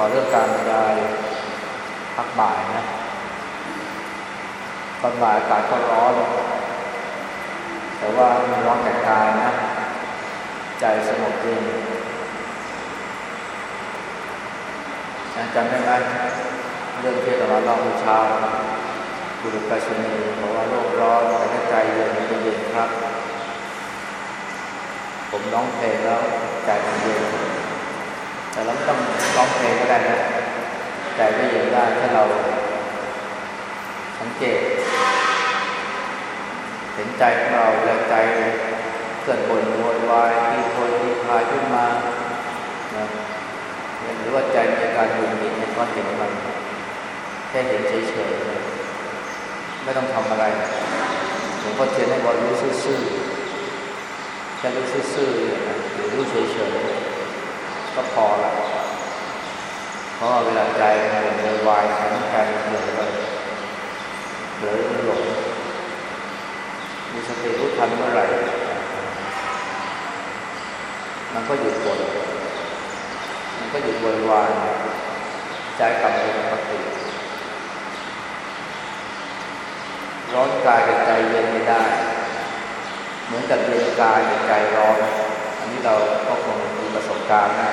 ขอเรื่องการบรรยายพักบ่ายนะตอนบ่ายอากาศก็ร้อน แต่ว่ามันร้อนแต่กายนะ ใจสงบเย็นจำได้ไหมเรื่องที่เราเล่าเมื่อเช้าบุรุษไปรษณีบอกว่าโลกร้อนแต่ถ้าใจเย็นเย็นครับ ผมร้องเพลงแล้วใจมันเย็น แต่เราไม่ต้องร้องเพลงก็ได้นะใจก็ย็นได้ถ้าเรา สังเกต เห็นใจของเราเวลาใจเกิดบ่นโวยวายที่โวยที่พายขึ้นมานะหรือว่าใจมีอาการหงุดหงิดเนี่ยก็เห็นมันแค่เห็นเฉยๆไม่ต้องทำอะไรหลวงพ่อเทียนให้บอกรู้ซื่อๆแค่รู้ซื่อๆหรือรู้เฉยๆ ก็พอละเพราะเวลาใจมันโวยวายทั้งใจมันเหนื่อยเลยเหลือมันหลงมีสติรู้ทันเมื่อไหร่ มันก็หยุดบ่นมันก็หยุดวยวายใจกลับเป็นปกติร้อนกายกับใจเย็นไม่ได้ เหมือนกับเย็นกายกับใจร้อน อันนี้เราก็คงมีประสบการณ์นะ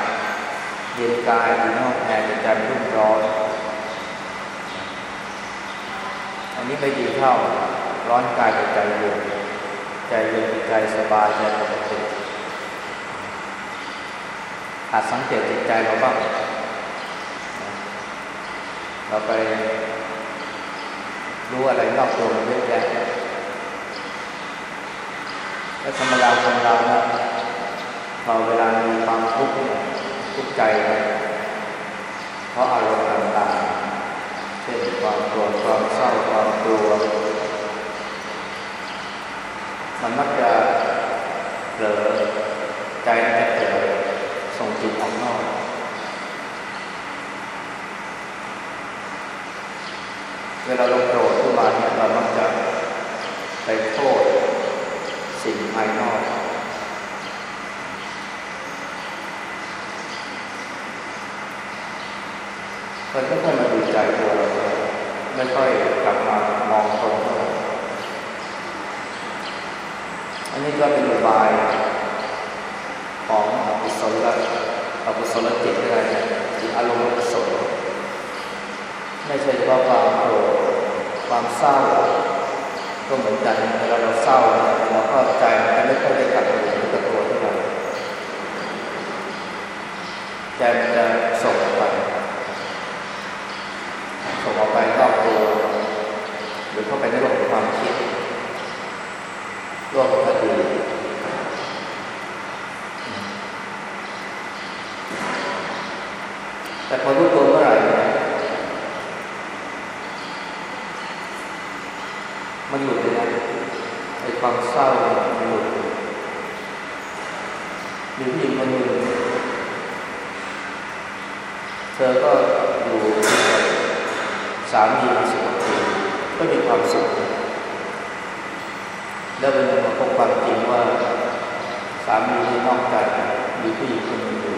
เย็นกายอยู่นอกแอร์แต่ใจรุ่มร้อน อันนี้ไม่ดีเท่าร้อนกายกับใจเย็นใจเย็นใจสบายใจปกติอาจสังเกตจิตใจเราบ้างเราไปรู้อะไรนอกตัวมันเยอะแยะแล้วธรรมดาคนเรานะพอเวลามีความทุกข์ ทุกข์ใจเพราะอารมณ์ต่างๆ เช่นความโกรธความเศร้าความกลัว มันมักจะเผลอใจมันจะเผลอส่งจิตออกนอกเวลาเราโกรธขึ้นมาเนี่ยเรามักจะไปโทษสิ่งภายนอก มันไม่ค่อยมาดูใจตัวเราไม่ค่อยกลับมามองตรงเท่าไหร่อันนี้ก็เป็นอุบายของอกุศลอกุศลจิตก็ได้จิตอารมณ์อกุศลไม่ใช่เฉพาะความโกรธความเศร้าก็เหมือนกันเวลาเราเศร้าเราก็ใจมันไม่ค่อยได้กลับมาอยู่กับตัวเท่าไหร่ใจมันจะส่งออกไปส่งออกไปรอบตัวหรือ เข้าไปในโลกของความคิดโลกของอดีตแต่พอรู้ตัวเมื่อไหร่เนี่ยมันหลุดเลยนะไอ้ความเศร้าเนี่ยมันหลุดมีผู้หญิงคนหนึ่งเธอก็อยู่กับสามีมาสิบกว่าปีก็มีความสุขแล้วเป็นมาพบความจริงว่า สามีที่นอกใจมีผู้หญิงคนหนึ่งอยู่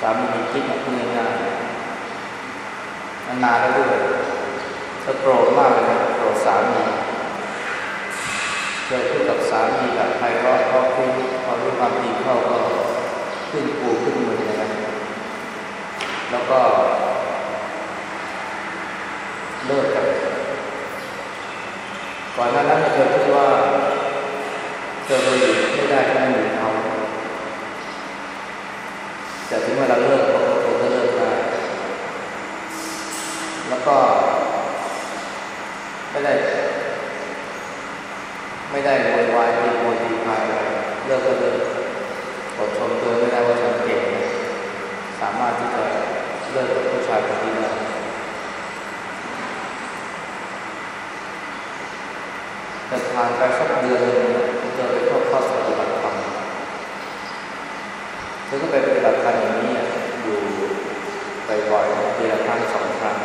สามีมีคิดมาพูดง่ายๆ นานแล้วด้วยเธอโกรธมากเลยนะโกรธสามีเคยพูดกับสามีแบบใครก็พอคุยพอรู้ความจริงเข้าก็ขึ้นปูขึ้นมือเลยนะแล้วก็เลิกกันก่อนหน้านั้นเธอคิดว่าเธอไปอยู่ไม่ได้ก็ไม่อยู่เขาแต่ถึงเวลาเลิกเขาก็เลิกได้แล้ว ก็ไม่ได้ ไม่ได้โวยวายตีโวยตีพายเลิกก็เลิกอดทนตัวไม่ได้ว่าฉันเก่งสามารถที่จะเลิกกับผู้ชายคนนี้ได้แต่ผ่านไปสักเดือนนึงเธอไปเข้าคอร์สปฏิบัติธรรมเธอก็ไปปฏิบัติธรรมอย่างนี้อยู่บ่อยๆปีละครั้งสองครั้ง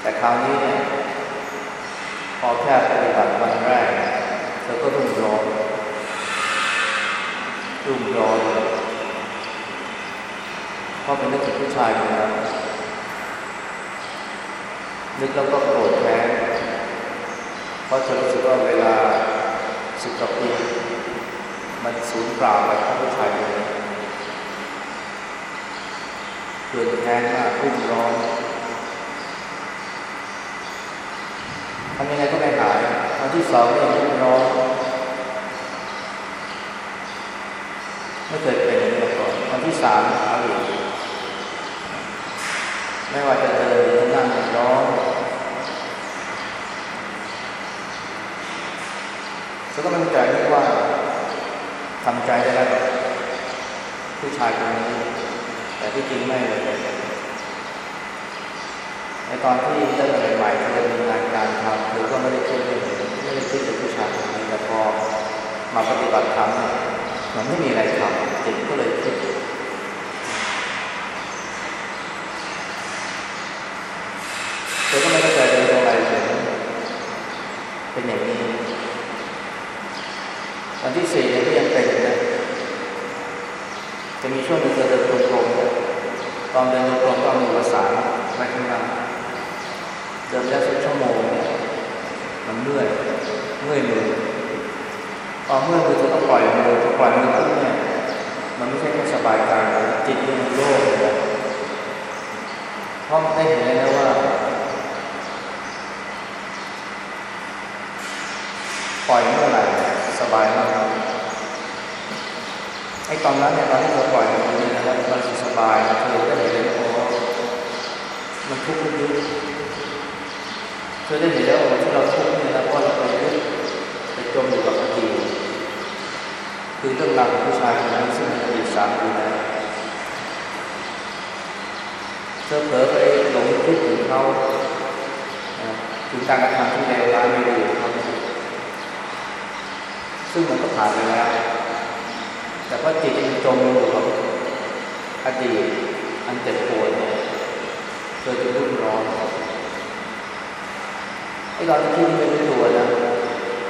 แต่คราวนี้เนี่ยพอแค่ปฏิบัติวันแรกเธอก็รุ่มร้อนรุ่มร้อนราะเป็นนึกถึงผู้ชายคนนั้นนึกแล้วก็โกรธแค้นเพราะเธอรู้สึกว่าเวลาสิบกว่าปีมันสูญเปล่าไปเพราะผู้ชายคนนี้เกิดแค้นมากรุ่มร้อน ทำยังไงก็ไม่หายวันที่สองก็ยังรุ่มร้อนไม่เคยเป็นอย่างนี้มาก่อนวันที่สามอาอีไม่ว่าจะเดินหรือนั่งร้อนแล้วก็มันใจนึกว่าทำใจได้แล้วผู้ชายคนนี้แต่ที่จริงไม่เลย ในตอนที่เริ่มใหม่ๆเธอมีงานการทำเธอก็ไม่ได้คิดเลยไม่ได้คิดถึงผู้ชายคนนี้แต่พอมาปฏิบัติธรรมมันไม่มีอะไรทำจิตก็เลยคิดเธอก็ไม่เข้าใจเลยอะไรถึงเป็นอย่างนี้วันที่สี่เนี่ยก็ยังเป็นนะจะมีช่วงหนึ่งเธอเดินตรงๆตอนเดินตรงๆก็มีภาษาไม่ข้างหลัง เดินได้สักชั่วโมงมันเมื่อยเมื่อยมือพอเมื่อยมือเธอต้องปล่อยมือพอปล่อยมือขึ้นเนี่ยมันไม่ใช่แค่สบายกายจิตมันโล่งเลยเพราะได้เห็นแล้วว่าปล่อยเมื่อไหร่สบายมากไอ้ตอนนั้นเนี่ยตอนที่เธอปล่อยมันเนี่ยนะครับมันสบายเธอก็เห็นเลยโอ้มันทุกข์ลึก เธอได้เห็นแล้วว่าที่เราทุกข์เนี่ยนะเพราะเราไปยึดไปจมอยู่กับอดีตคือเรื่องราวของผู้ชายคนนั้นซึ่งเป็นอดีตสามปีแล้วเธอเผลอไปหลงคิดถึงเขาถึงการกระทำที่เลวร้ายไม่ดีของเขาซึ่งมันก็ผ่านไปแล้ว แต่ว่าจิตยังจมอยู่กับอดีตอันเจ็บปวดเนี่ยเกิดจะรุ่มร้อน ไอ้ตอนที่คิดไม่รู้ตัวนะ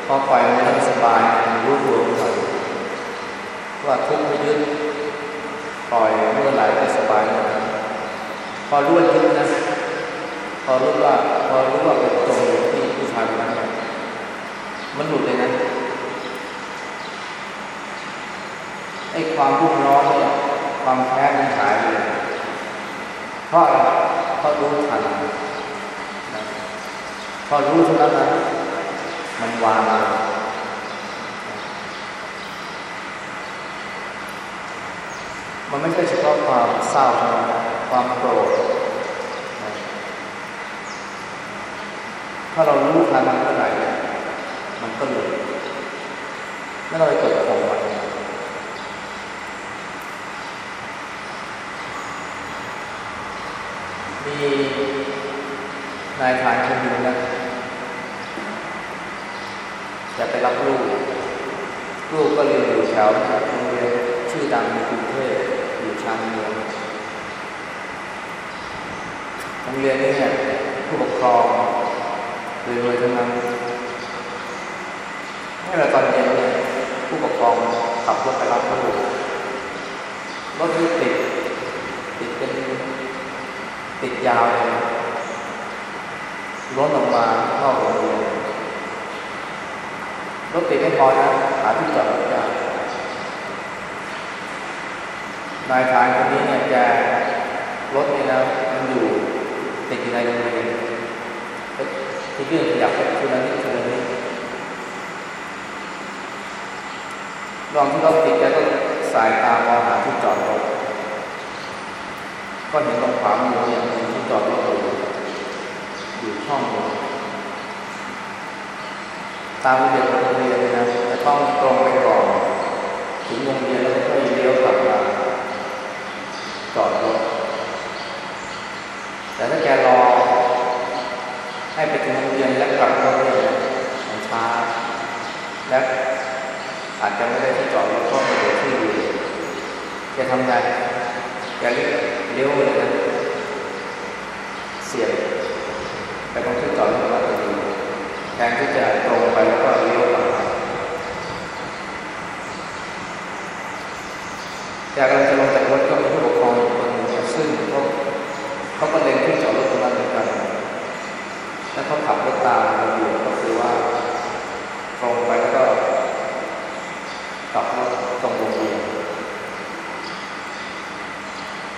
พอปล่อยมันแล้วสบายรู้ตัวขึ้นมาว่าทุกข์ไม่ยึดปล่อยเมื่อไหร่ก็สบายเมื่อนั้นพอรู้ว่ายึดนะ พอรู้ว่าพอรู้ว่าเป็นจมอยู่ที่ผู้ชายนั้นมันหลุดเลยนะไอ้ความรุ่มร้อนเนี่ยความแค้นมันหายไปเลยเพราะอะไรเพราะรู้ทัน พอรู้เท่านั้นนะมันวางเลยมันไม่ใช่เฉพาะความเศร้าเท่าความโกรธถ้าเรารู้ทันมันเมื่อไหร่มันก็หลุดแล้วเราจะเกิดผลมันมีนายทารคนหนึ่งนะจะไป รับลูกลูกก็เรียนอยู่แถวโรงเรียนชื่อดังในกรุงเทพอยู่ชานเมืองโรงเรียนนี้เนี่ยผู้ปกครองรวยๆทั้งนั้นให้เราตอนเย็นเนี่ยผู้ปกครองขับรถไปรับลูกรถที่ติดติดเป็นติดยาวเลยรถออกมานอกโรงเรียน รถติดไม่พอนะหาที่จอดรถยากนายทารคนนี้เนี่ยแกรถนี่นะมันอยู่ติดอยู่ในโรงเรียนที่ยื่นขยับไปทีละนิดทีละนิดลองที่รถติดแกก็สายตามองหาที่จอดรถก็เห็นตรงขวามืออย่างนึงที่จอดรถอยู่อยู่ช่องนึง ตามระเบียบโรงเรียนนะจะต้องตรงไปก่อนถึงโรงเรียนแล้วค่อยเลี้ยวกลับมาจอดรถแต่ถ้าแกรอ ให้ไปถึงโรงเรียนและกลับโรงเรียมันช้าและอาจจะไม่ได้ที่จอดรถเพราะไม่ได้ที่ดีแกทำไงแกเลี้ยวเลยนะเสียบไปตรงที่จอดรถมา ทนที่จะตรงไปแล้วก็เลี้ยวกลับจากการาจะลงจากรถก็มีผู้ปกครองคนหนึ่งซึ่งเขาเขาก็เล็งที่จอดรถตรงนั้นเหมือนกันแล้วเขาขับรถตามเราอยู่ก็คือว่าตรงไปแล้วก็กลับรถตรงโรงเรียน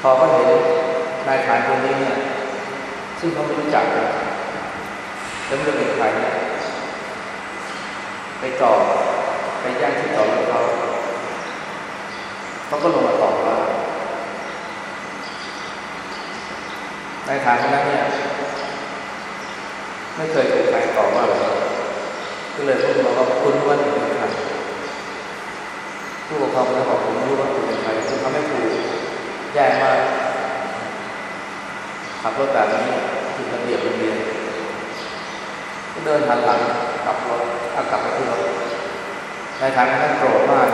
พอเขาเห็นนายขายคนนี้เนี่ยซึ่งเขาไม่รู้จักนะแล้วม่เป็น ไปจอดไปย่างที่จอดรถเขาเขาก็ลงมาตอบว่าในฐานคนนั้นเนี่ยไม่เคยถูกใครตอบว่าเลยก็เลยพูดมาว่าคุณว่าหนูเป็นใครผู้ปกครองคนนั้นบอกผมรู้ว่าคุณเป็นใครคุณทำให้ครูแย่มากขับรถแบบนี้ผิดระเบียบโรงเรียนก็เดินหันหลัง กลับรถเอากลับไปที่รถนายทางนั้นโกรธมาก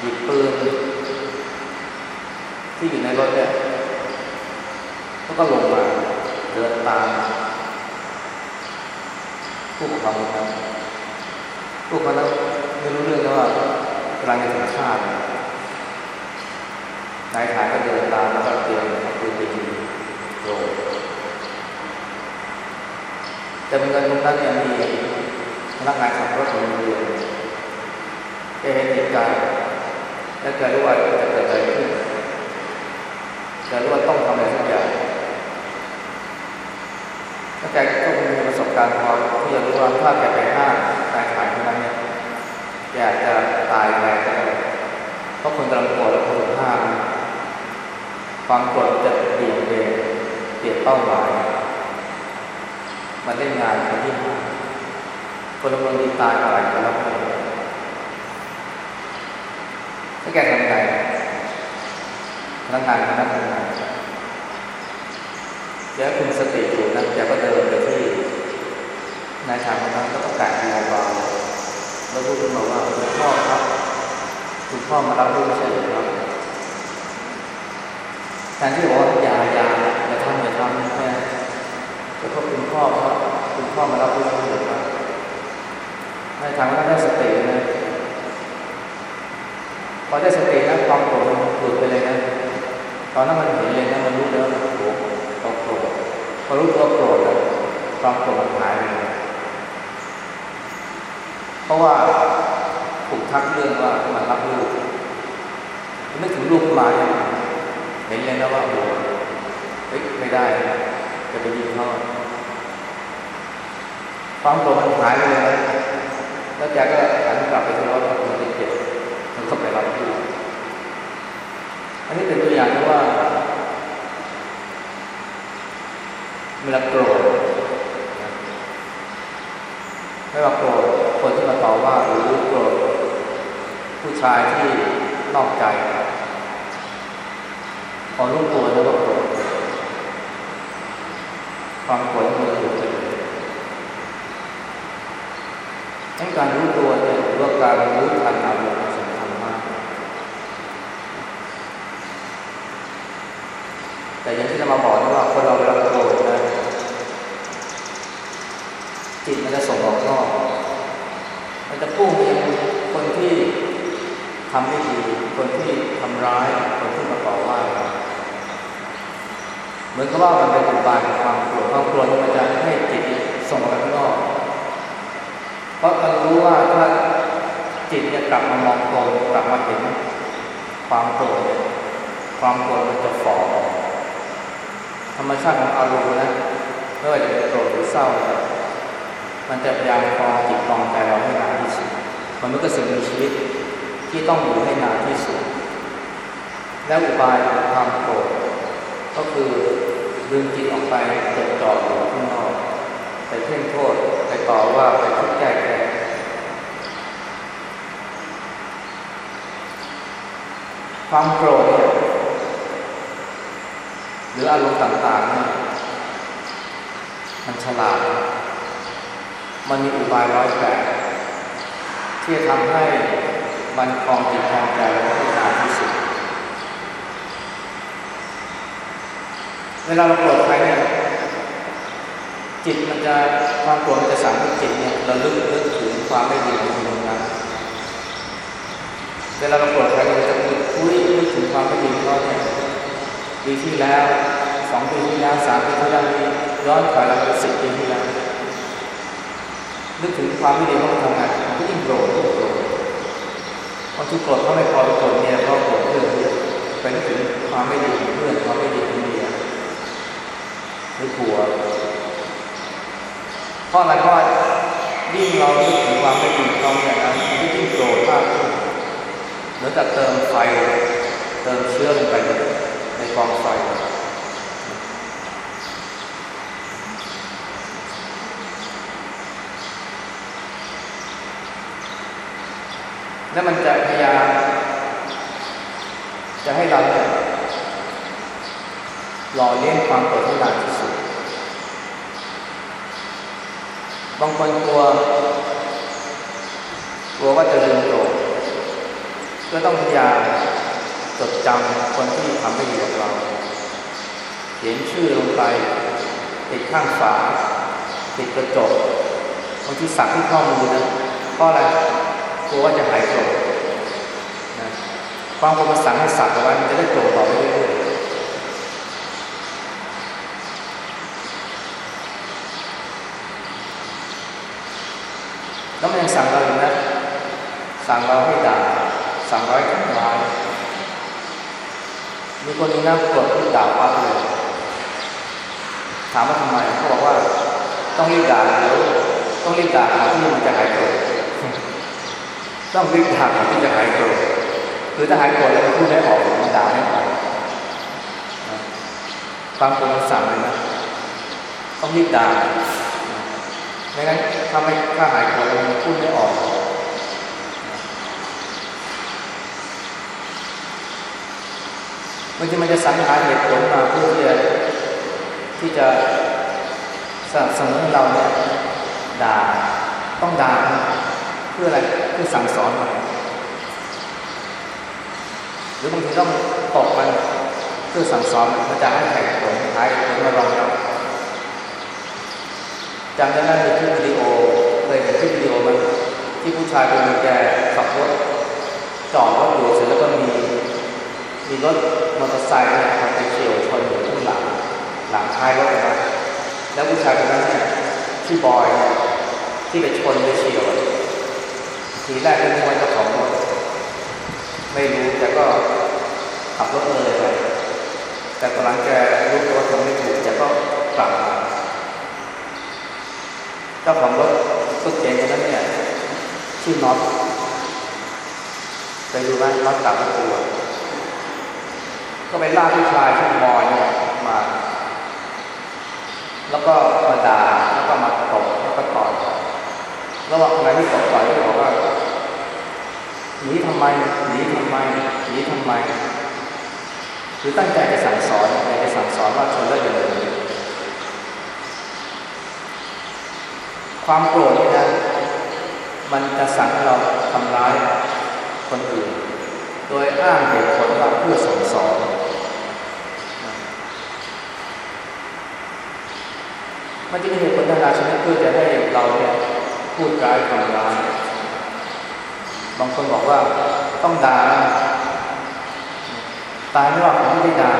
หยิบปืนที่อยู่ในรถเนี่ยก็ลงมาเดินตามผู้ปกครองคนนั้นผู้ปกครองนั้นไม่รู้เรื่องว่ากำลังจะถึงชาตินายฐานก็เดินตามแล้วก็เตรียมปืนไปยิงโล แต่เมื่อตรงนั้นเนี่ยมีพนักงานขับรถของโรงเรียนแกเห็นเหตุการณ์และแกรู้ว่าจะเกิดอะไรขึ้นแกรู้ว่าต้องทำอะไรสักอย่างแล้วแกก็คงมีประสบการณ์พอที่จะรู้ว่าถ้าแกไปห้ามนายฐานคนนั้นเนี่ยแกอาจจะตายไปก็ได้เพราะคนกำลังโกรธแล้วคนห้ามความโกรธจะเปลี่ยนเบนเปลี่ยนเป้าหมาย มาเล่นงานคนที่ห้าคนละคนที่ตายอะไรกันแล้วถ้าแกทำไงพนักงานคนนั้นทำไงแกคุมสติอยู่นะแกก็เดินไปที่นายชายคนนั้นแล้วก็แตะเบาๆแล้วพูดขึ้นมาว่าคุณพ่อครับ คุณพ่อมารับลูกเฉยครับแทนที่บอกว่ายายาอย่าทำอย่าทำแม่ แต่พอคุณพ่อครับ คุณพ่อมารับลูกเฉยครับนายชายคนนั้นได้สตินะพอได้สตินะความโกรธมันหลุดไปเลยนะตอนนั้นมันเห็นเลยนะมันรู้แล้วโอ้โหเราโกรธพอรู้ตัวโกรธแล้วความโกรธมันหายไปเลยเพราะว่าถูกทักเรื่องว่ามันรับลูกไม่ถึงลูกมาเห็นเลยนะว่าโอ้ยไม่ได้นะ จะไปยิงเขาความโกรธมันหายไปเลยนะแล้วแกก็หันกลับไปที่รถแล้วมันเจ็บมันก็ไปรับลูกอันนี้เป็นตัวอย่างที่ว่าเวลาโกรธไม่ว่าโกรธคนที่มาต่อว่าหรือโกรธผู้ชายที่นอกใจพอรู้ตัวแล้วกรธ ความโกรธมันจะหยุดไปเลยให้การรู้ตัวเนี่ยหรือว่าการรู้ทันอารมณ์สำคัญมาก แต่อย่างที่เรามาบอกนะว่าคนเราเวลาโกรธนะจิตมันจะส่งออกนอก มันจะพุ่งไปคนที่ทำไม่ดี คนที่ทำร้าย คนที่มาต่อว่าเรา เหมือนกับว่ามันเป็นอุบายของความโกรธความโกรธมันจะให้จิตส่งออกไปข้างนอก เพราะเรารู้ว่าถ้าจิตเนี่ยกลับมามองตรงกลับมาเห็นความโกรธความโกรธมันจะฝ่อธรรมชาติของอารมณ์นะไม่ว่าจะเป็นโกรธหรือเศร้า มันจะพยายามครองจิตครองใจเราให้นานที่สุดมันไม่ก็สิ่งมีชีวิตที่ต้องอยู่ให้นานที่สุด และอุบายของความโกรธก็คือ ดึงจิตออกไปจดจ่ออยู่ข้างนอกไปเพ่งโทษไปต่อว่าไปทุกข์แก้แค้นความโกรธเนี่ยหรืออารมณ์ต่างๆเนี่ยมันฉลาด มันมีอุบายร้อยแปดที่จะทำให้มันคลองจิตคลองใจเราให้นานที่สุด เวลาเราโกรธใครเนี่ยจิตมันจะความโกรธมันจะสั่งให้จิตเนี่ยเราลึกลึกถึงความไม่ดีของคนนั้นเวลาเราโกรธใครเราจะนึกคุยนึกถึงความไม่ดีของเขาเนี่ยปีที่แล้วสองปีที่แล้วสามปีที่แล้วนี่ย้อนไปเราเป็นสิบปีที่แล้วนึกถึงความไม่ดีของเขาทำงานมันก็ยิ่งโกรธยิ่งโกรธบางทีโกรธเขาไม่พอไปโกรธเมียก็โกรธเพื่อนไปนึกถึงความไม่ดีของเพื่อนความไม่ดีของมี หรือผัวเพราะอะไรเพราะยิ่งเราคิดถึงความไม่ดีของเขาเนี่ยนะยิ่งโกรธมากขึ้นเหมือนกับเติมไฟเติมเชื้อลงไปในกองไฟแล้วมันจะพยายามจะให้เราหล่อเลี้ยงความโกรธให้นาที่สุด บางคนกลัว กลัวว่าจะลืมโกรธก็ต้องพยายามจดจำคนที่ทำไม่ดีกับเรา เขียนชื่อลงไป ติดข้างฝา ติดกระจกบางทีสักที่ข้อมือนะเพราะอะไรกลัวว่าจะหายโกรธนะความกลัวมาสั่งให้สักเอาไว้มันจะได้โกรธต่อไปเรื่อยๆแล้วมันยังสั่งเราอยู่นะ สั่งเราให้ด่าสั่งเราให้ทำร้ายมีคนนึงนั่งกดที่ด่าปั๊บเลยถามว่าทำไมเขาบอกว่าต้องรีบด่าเดี๋ยวต้องรีบด่าที่มันจะหายโกรธต้องรีบด่าที่จะหายโกรธคือถ้าหายโกรธแล้วมันพูดไม่ออกมันด่าไม่ออกฟังคนมันสั่งเลยนะต้องรีบด่าไม่งั้นถ้าไม่ถ้าหายโกรธแล้วมันพูดไม่ออก บางทีมันจะสรรหาเหตุผลมาเพื่อที่จะที่จะสนับสนุนเราเนี่ยด่าต้องด่าเพื่ออะไรเพื่อสั่งสอนมันหรือบางทีต้องตกมันเพื่อสั่งสอนมันมันจะให้แข่งผลท้ายผลมารองรับจำได้ไหมมีคลิปวิดีโอเคยเห็นคลิปวิดีโอมันที่ผู้ชายคนนึงแกขับรถจอดรถอยู่เสร็จแล้วก็มี มีรถมอเตอร์ไซค์เนี่ยมันไปเฉียวชนอยู่ข้างหลังหลังท้ายรถนะแล้วผู้ชายคนนั้นเนี่ยชื่บอยที่ไปชนไปเฉียวทีแรกก็นึกว่าเจ้าของรถไม่รู้แต่ก็ขับรถเลยไปแต่ตอนหลังแกรู้ตัวว่าทำไม่ถูกแกก็กลับมาเจ้าของรถตุ๊กเจนคนนั้นเนี่ยชื่อน็อตไปดูไหมน็อตกลับมาตัว ก็ไปล่าผู้ชายชื่อบอยเนี่ยมา แล้วก็มาด่าแล้วก็มาตบแล้วก็ต่อยระหว่างอะไรที่ตบต่อยก็บอกว่าหนีทำไมหนีทำไมหนีทำไมคือตั้งใจจะสั่งสอนอยากจะสั่งสอนว่าชนแล้วอย่าเลยความโกรธนี่นะมันจะสั่งเราทำร้ายคนอื่น โดยอ้างเหตุผลว่าเพื่อสั่งสอนมันจะมีเหตุผลทางกาชนิดเพื่อจะให้เราเนี่ยพูดร้ายทำร้ายบางคนบอกว่าต้องด่าตายไม่ว่าขอไม่ได้ด่า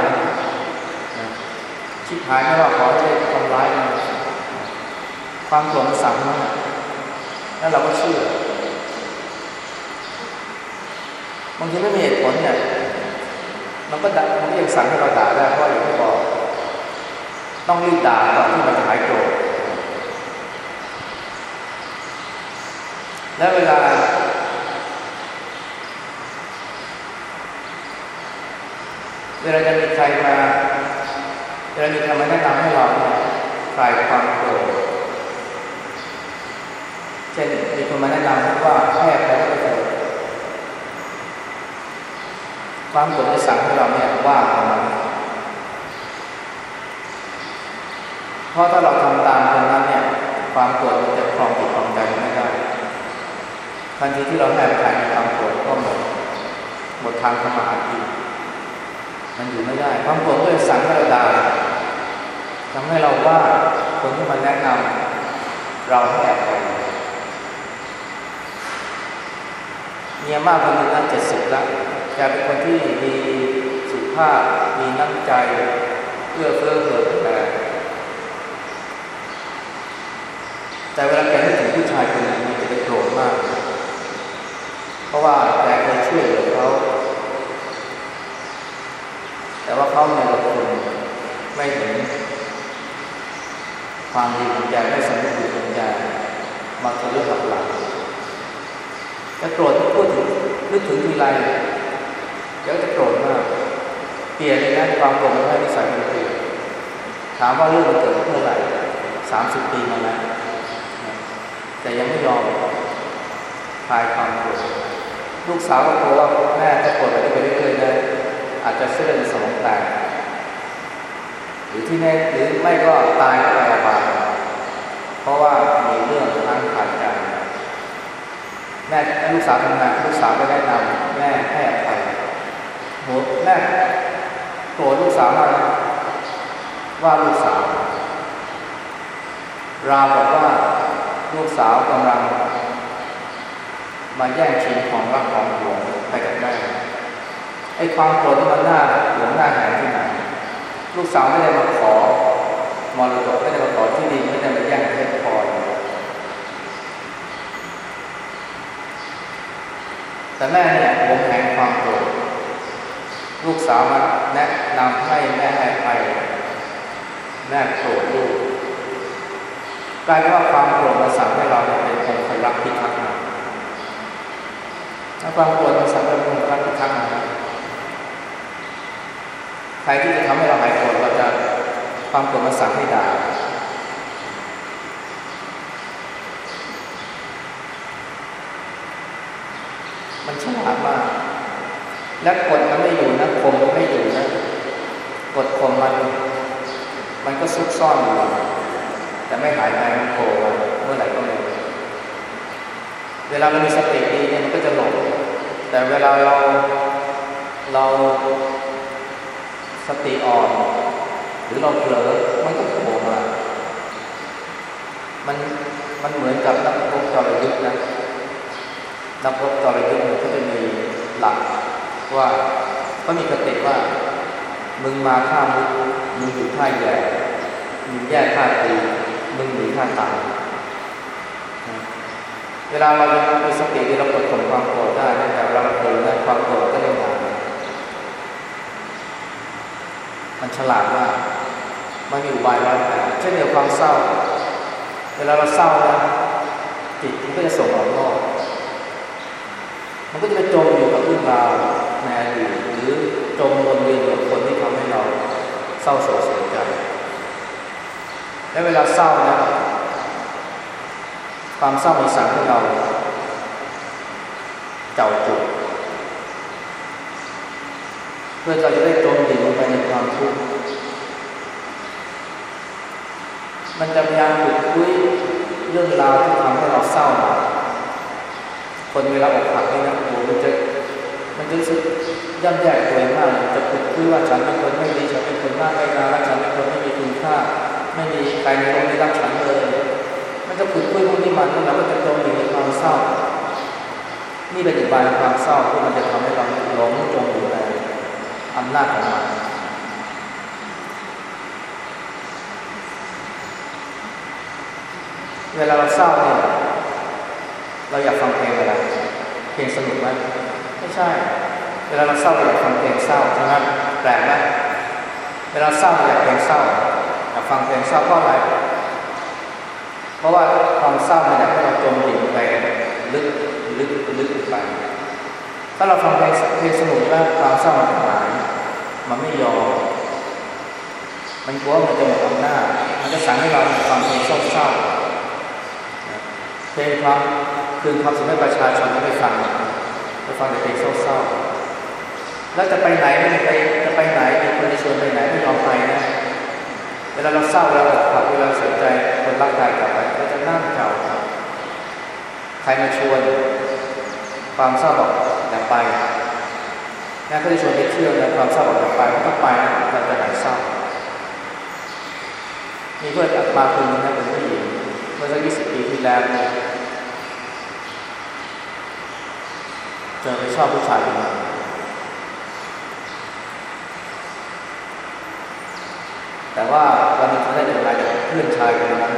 ชิบหายไม่ว่าขอจะทำร้ายความโกรธมันสั่งมาแล้วเราก็เชื่อ บางทีไม่มีเหตุผลเนี่ยมันก็ด่ามันก็ยังสั่งให้เราด่าได้เพราะอย่างที่บอก ต้องรีบด่าก่อนที่มันจะหายโกรธและเวลา เวลาจะมีใครมาเวลามีใครมาแนะนำให้เราเนี่ยคลายความโกรธเช่นมีคนมาแนะนำว่าแค่ไปแล้วก็เถอะ ความโกรธจะสั่งให้เราเนี่ยว่าเพราะถ้าเราทำตามคนนั้นเนี่ย ความโกรธมันจะครองจิตครองใจไม่ได้ทันทีที่เราแอบถ่ายในความโกรธก็หมดหมดทางสมาธิมันอยู่ไม่ได้ ความโกรธก็จะสั่งให้เราด่าทำให้เราว่าคนที่มาแนะนำเราให้แอบไปเมียมากคนหนึ่งนั้นเจ็ดสิบแล้วแกเป็นคนที่มีสุภาพมีน้ำใจเอื้อเฟื้อเผื่อแผ่แต่เวลาแกนึกถึงผู้ชายคนนั้นมันจะโกรธมาก เพราะว่าแกเคยช่วยเหลือเขา แต่ว่าเขาในละคุณไม่เห็นความดีของใจไม่สำนึกดีของใจมาเป็นเรื่องหลักๆ จะโกรธพูดถึงนึกถึงทีไรเดี๋ยวจะโกรธมาก เปลี่ยนเลยนะความโกรธไม่ได้ใส่เปลี่ยนถามว่าเรื่องมันเกิดเมื่อไหร่สามสิบปีมาแล้วแต่ยังไม่ยอมคลายความโกรธลูกสาวก็กลัวว่าแม่จะโกรธไปเรื่อยๆนะอาจจะเส้นสมองแตกหรือที่แน่หรือไม่ก็ตายไปอบายเพราะว่ามีเรื่องทางขาดใจ แม่ลูกสาวทำงานลูกสาวก็แนะนำแม่ให้อภัยโหแม่โกรธลูกสาวมากว่าลูกสาว ราวบอกว่าลูกสาวกำลัง มาแย่งชิงของรักของหวงไปกับแม่ไอ้ความโกรธที่มันหน้าหวงหน้าแหงที่ไหนลูกสาวไม่ได้มาขอมรดกไม่ได้มาขอที่ดินไม่ได้มาแย่งเพชรพลอย แต่แม่เนี่ยหวงแหงความโกรธลูกสาวมาแนะนำให้แม่ให้ไปแม่โกรธลูกกลายเป็นว่าความโกรธมันสั่งให้เราเป็นองค์รักพิทักษ์ถ้าความโกรธมันสั่งให้เราเป็นค์รักพิทักษ์ใครที่จะทำให้เราหายโกรธเราจะความโกรธมันสั่งให้ด่า มันฉลาดมาก และกดมันไม่อยู่นะคมมันไม่อยู่นะกดคมมัน มันก็ซุกซ่อนอยู่แต่ไม่หายไปมันโผล่มาเมื่อไหร่ก็ไม่รู้เวลาเรามีสติดีเนี่ยมันก็จะหลบแต่เวลาเราเราสติอ่อน หรือเราเผลอมันก็โผล่มา มันมันเหมือนกับนักรบจรยุทธ์นะ นักรบจรยุทธ์มันก็จะมีหลักว่าก็มีกติว่า มึงมาฆ่ามึงมึงอยู่ท่าแย่มึงแยกท่าตีมึงหนีท่าตายเวลาเรามีสติที่เรากดข่มความโกรธได้แต่เราเผลอนะความโกรธก็เล่นงานมันฉลาดมากมันมีอุบายร้อยแปดเช่นเดียวความเศร้า เวลาเราเศร้านะจิตมันก็จะส่งออกนอก มันก็จะไปจมอยู่กับเรื่องราวในอดีตหรือจมวนเวียนกับคนที่ทำให้เราเศร้าโศกเสียใจ และเวลาเศร้านะความเศร้ามีสั่งให้เราเจ้าจุดเพื่อเราจะได้จมดิ่งลงไปในความทุกข์มันจะพยายามขุดคุยเรื่องราวที่ทำให้เราเศร้า คนเวลาอกหักนี่นะโอ้มันจะมันจะรู้สึกย่ำแย่ตัวเองมากจะขุดคุยว่าฉันเป็นคนไม่ดีฉันเป็นคนน่าไม่น่ารักฉันเป็นคนไม่มีคุณค่า ไม่มีใครในโลกนี้รักฉันเลยมันจะขุดคุยพวกนี้มันแล้วเราก็จะจมอยู่ในความเศร้า นี่เป็นอุบายความเศร้าที่มันจะทำให้เราหลงจมอยู่ในอำนาจของมันเวลาเราเศร้า เนี่ยเราอยากฟังเพลงอะไรเพลงสนุกไหมไม่ใช่ เวลาเราเศร้าเราอยากฟังเพลงเศร้าใช่ไหมแปลกไหมเวลาเศร้าเราอยากเพลงเศร้าอยากฟังเพลงเศร้าเพราะอะไร เพราะว่าความเศร้ามันอยากให้เราจมดิ่งไปลึกลึกลึกไปถ้าเราฟังเพลงเพลงสนุกแล้วความเศร้ามันหายมันไม่ยอมมันกลัวมันจะหมดอำนาจมันจะสั่งให้เราฟังเพลงเศร้าๆเพลงความ คืนความสุขให้ประชาชนไม่ไปฟังไปฟังแต่เพลงเศร้าๆแล้วจะไปไหนไม่ไปจะไปไหนมีคนจะชวนไปไหนไม่ยอมไปนะเวลาเราเศร้าเราขับเวลาเสียใจคนรักกายกลับไปเราจะนั่งเก่าใครมาชวนความเศร้าบอกอย่าไปนะเขาจะชวนไปเที่ยวนะความเศร้าบอกอย่าไปก็ไปเราจะหายเศร้ามีเพื่อนมาคนนึงนะเป็นผู้หญิงเมื่อสักยี่สิบปีที่แล้วเนี่ย เจอไปชอบผู้ชายคนนึงแต่ว่าวันนี้เขาได้อย่างไรจากเพื่อนชายคนนั้น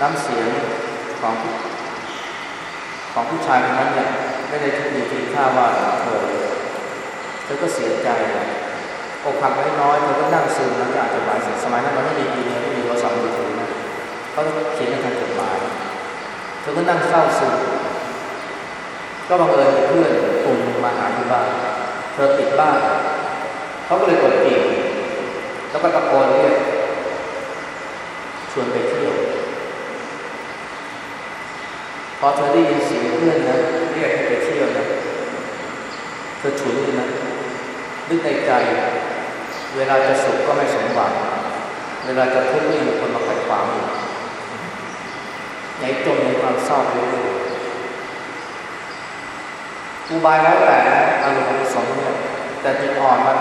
น้ำเสียงของของผู้ชายคนนั้นเนี่ยไม่ได้ทุกมีทีท่าว่าเธอเธอก็เสียใจอกหักน้อยเธอก็นั่งซึมแล้วก็อ่านจดหมายสมัยนั้นมันไม่มีอีเมลไม่มีโทรศัพท์มือถือนะเขาเขียนในทางจดหมายเธอก็นั่งเศร้าซึม ก็บังเอิญเพื่อนกลุ่มมาหาที่บ้านเธอติดบ้านเขาก็เลยกดกิ่งแล้วก็ตะโกนเรียกชวนไปเที่ยวพอเธอได้ยินเสียงเพื่อนนะเรียกให้ไปเที่ยวนะเธอฉุนเลยนะนึกในใจ เวลาจะสุขก็ไม่สมหวังเวลาจะทุกข์ก็ยังมีคนมาขัดขวางอยู่ไหนจมในความเศร้าไปเรื่อย อุบายแล้วแต่อารมณ์กุศลเนี่ยแต่ที่อ่อนมัน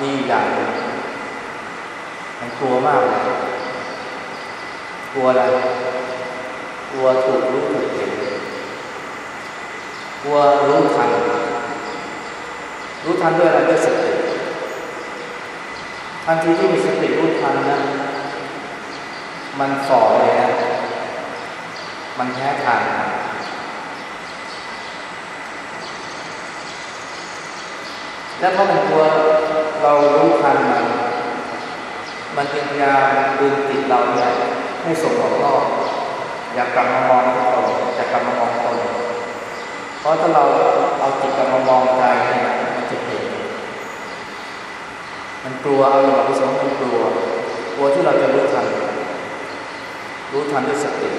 มีอย่างหนึ่งมันกลัวมากเลยกลัวอะไรกลัวถูกรู้ถูกเห็นกลัวรู้ทัน รู้ทันด้วยอะไรด้วยสติทันทีที่มีสติรู้ทันนะมันฝ่อเลยนะมันแพ้ทาง และเพราะมันกลัวเรารู้ทันมันมันจึงพยายามดึงติดเราเนี่ยให้ส่งออกนอกอยากกลับมามองตนอยากกลับมามองตนเพราะถ้าเราเอาจิตกลับมามองใจเนี่ยมันจะเห็นมันกลัวเอาหลักกุศลมันกลัวกลัวที่เราจะรู้ทันรู้ทันด้วยสติ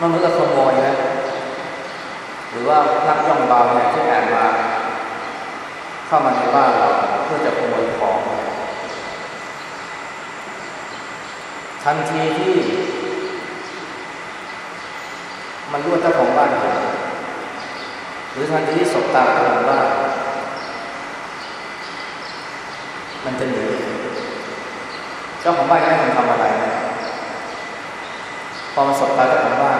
มันเหมือนกับขโมยนะหรือว่านักย่องเบาเนี่ยที่แอบมา เข้ามาในบ้านเราเพื่อจะขโมยของทันทีที่ มันรู้ว่าเจ้าของบ้านเห็นหรือทันทีที่สบตาเจ้าของบ้านมันจะหนีเจ้าของบ้านยังไม่ทันทำอะไรนะพอมาสบตาเจ้าของบ้าน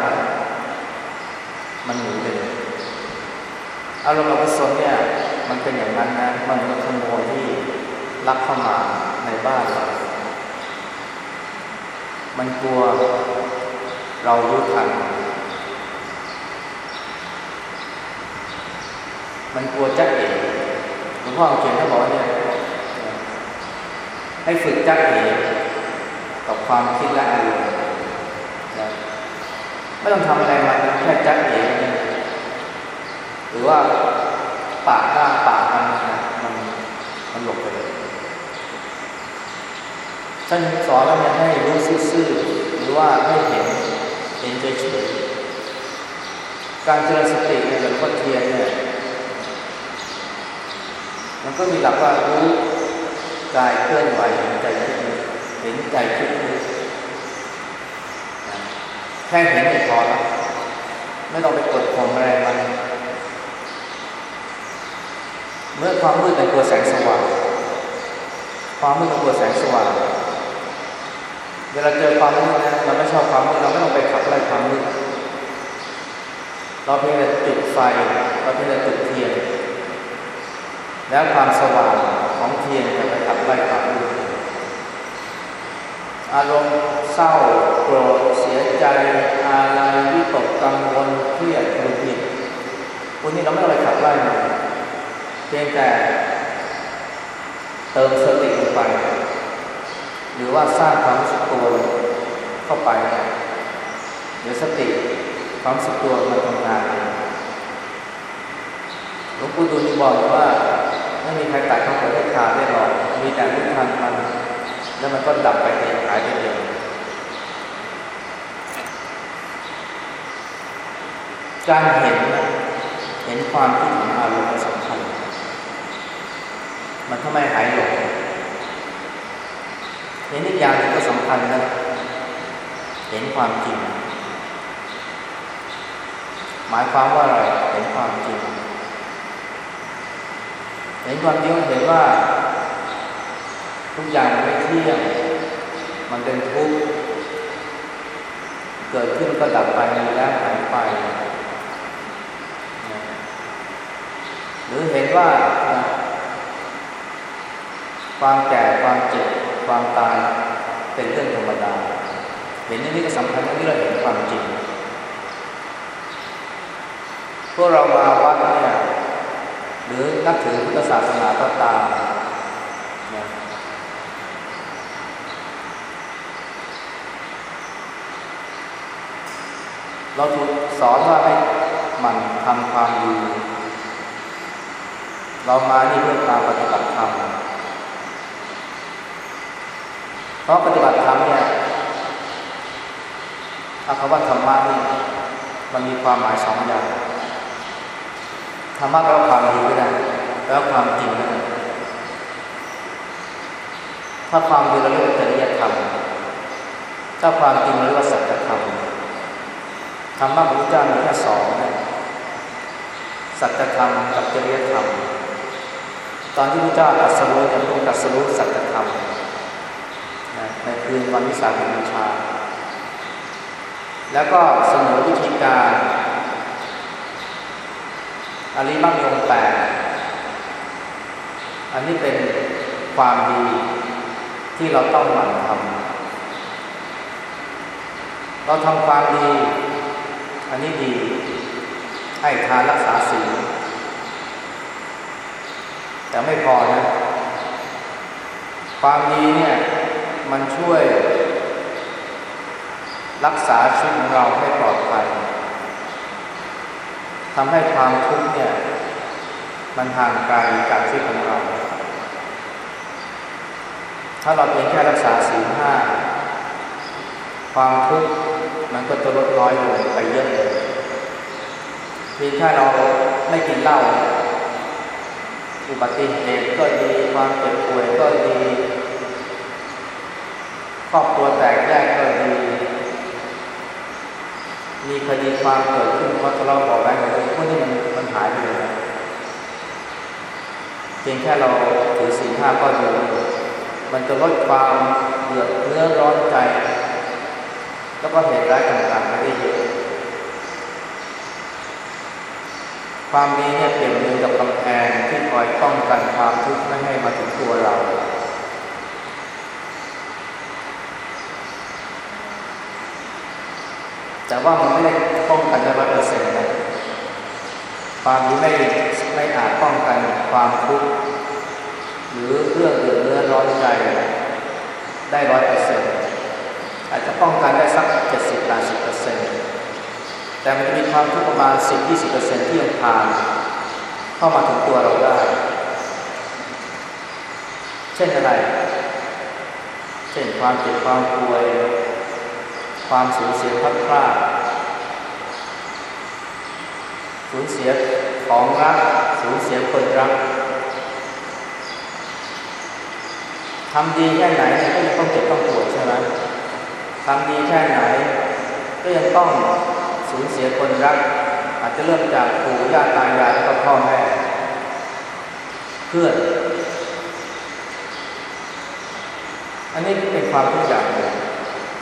หนีไปเลย อารมณ์อกุศลเนี่ยมันเป็นอย่างนั้นนะมันเป็นขโมยที่ลักเข้ามาในบ้านเรามันกลัวเรารู้ทัน มันกลัวจักเอ๋หลวงพ่อเขียนเขาบอกว่าเนี่ยให้ฝึกจักเอ๋กับความคิดและอารมณ์นะไม่ต้องทำอะไรมันแค่จักเอ๋ หรือว่าปากหน้าปากมันนะมันมันหลบไปเลยท่านสอนเราเนี่ยให้รู้ซื่อๆหรือว่าให้เห็นเห็นเฉยๆการเจริญสติเนี่ยหลวงพ่อเทียนเนี่ยมันก็มีหลักว่ารู้กายเคลื่อนไหวเห็นใจคิดเห็นใจคิดแค่เห็นไม่พอแล้วไม่ต้องไปกดข่มอะไรมัน เมื่อความมืดเป็นตัวแสงสว่างความมืดเป็นตัวแสงสว่างเวลาเจอความมืดนะเราไม่ชอบความมืดเราไม่ต้องไปขับไล่ความมืดเราเพียงแต่จุดไฟเราเพียงแต่จุดเทียน แล้วความสว่างของเทียนจะไปขับไล่ความมืดอารมณ์เศร้าโกรธเสียใจอะไรวิตกกังวลเครียดหงุดหงิดพวกนี้เราไม่ต้องไปขับไล่มัน เพียงแต่เติมสติลงไป หรือว่าสร้างความรู้สึกตัวเข้าไปเดี๋ยวสติความรู้สึกตัวมันทำงานหลวงปู่ดูลบอกว่าไม่มีใครตัดความโกรธได้ขาดได้หรอกมีแต่รู้ทันมันแล้วมันก็ดับไปเองหายไปเองการเห็นเห็นความคิดเห็นอารมณ์สำคัญ มันทำไมหายหลงเห็นอีกอย่างนึงก็สำคัญนะเห็นความจริง หมายความว่าอะไรเห็นความจริง เห็นความจริงเห็นว่า ทุกอย่างไม่เที่ยงมันเป็นทุกข์เกิดขึ้นก็ดับไปมีแล้วหายไป หรือเห็นว่า ความแก่ความเจ็บความตายเป็นเรื่องธรรมดา เห็นอย่างนี้ก็สำคัญที่เราเห็นความจริง พวกเรามาวัดเนี่ยหรือนับถือพุทธศาสนาก็ตามเราถูกสอนว่าให้มันทำความดี เรามานี่เพื่อการปฏิบัติธรรม เพราะปฏิบัติธรรมเนี่ยอาคำว่าธรรมะนี่มันมีความหมายสองอย่างธรรมะแปลว่าความดีก็ได้แปลว่าความจริงก็ได้ถ้าความดีเราเรียกว่าจริยธรรมถ้าความจริงเราเรียกว่าสัจธรรมธรรมะพระพุทธเจ้ามีแค่สองนะสัจธรรมกับจริยธรรม ตอนที่พระเจ้าตรัสรู้เนี่ยพระองตรัสรู้สัจธรรม ในคืนวันวิสาขบูชา แล้วก็เสนอวิธีการอริมังยงแปดอันนี้เป็นความดีที่เราต้องหมั่นทำเราทำความดี อันนี้ดี ให้ทานรักษาศีลแต่ไม่พอนะ ความดีเนี่ย มันช่วย รักษาชีวิตของเราให้ปลอดภัยทำให้ความทุกข์เนี่ย มันห่างไกลจากชีวิตของเรา ถ้าเราเพียงแค่รักษาศีลห้าความทุกข์มันก็จะลดน้อยลงไปเยอะเลยเพียงแค่เราไม่กินเหล้าอุบัติเหตุก็ดีความเจ็บป่วยก็ดี ครอบครัวแตกแยกก็ดี มีคดีความเกิดขึ้นเพราะทะเลาะเบาแว้งอะไรพวกนี้มันมันหายไปเลยเพียงแค่เราถือสี่ห้าก็ดีมันจะลดความเดือดเนื้อร้อนใจ แล้วก็เหตุร้ายต่างๆไปได้เยอะความดีเนี่ยเปรียบเหมือนกับกำแพงที่คอยป้องกันความทุกข์ไม่ให้มาถึงตัวเรา แต่ว่ามันไม่ได้ป้องกันได้ร้อยเปอร์เซ็นต์นะความดีไม่ไม่อาจป้องกันความทุกข์หรือเรื่องเดือดเนื้อร้อนใจได้ร้อยเปอร์เซ็นต์อาจจะป้องกันได้สักเจ็ดสิบแปดสิบเปอร์เซ็นต์แต่มันจะมีความทุกข์ประมาณสิบยี่สิบเปอร์เซ็นต์ที่ยังผ่านเข้ามาถึงตัวเราได้ เช่นอะไร เช่นความเจ็บความป่วย ความสูญเสียพัดพลาดสูญเสียของรัก สูญเสียคนรักทำดีแค่ไหนก็ยังต้องเจ็บต้องปวดใช่ไหมทำดีแค่ไหน ก็ยังต้องสูญเสียคนรัก อาจจะเริ่มจากปู่ย่าตายายแล้วก็พ่อแม่เพื่อน อันนี้เป็นความทุกข์อย่างหนึ่ง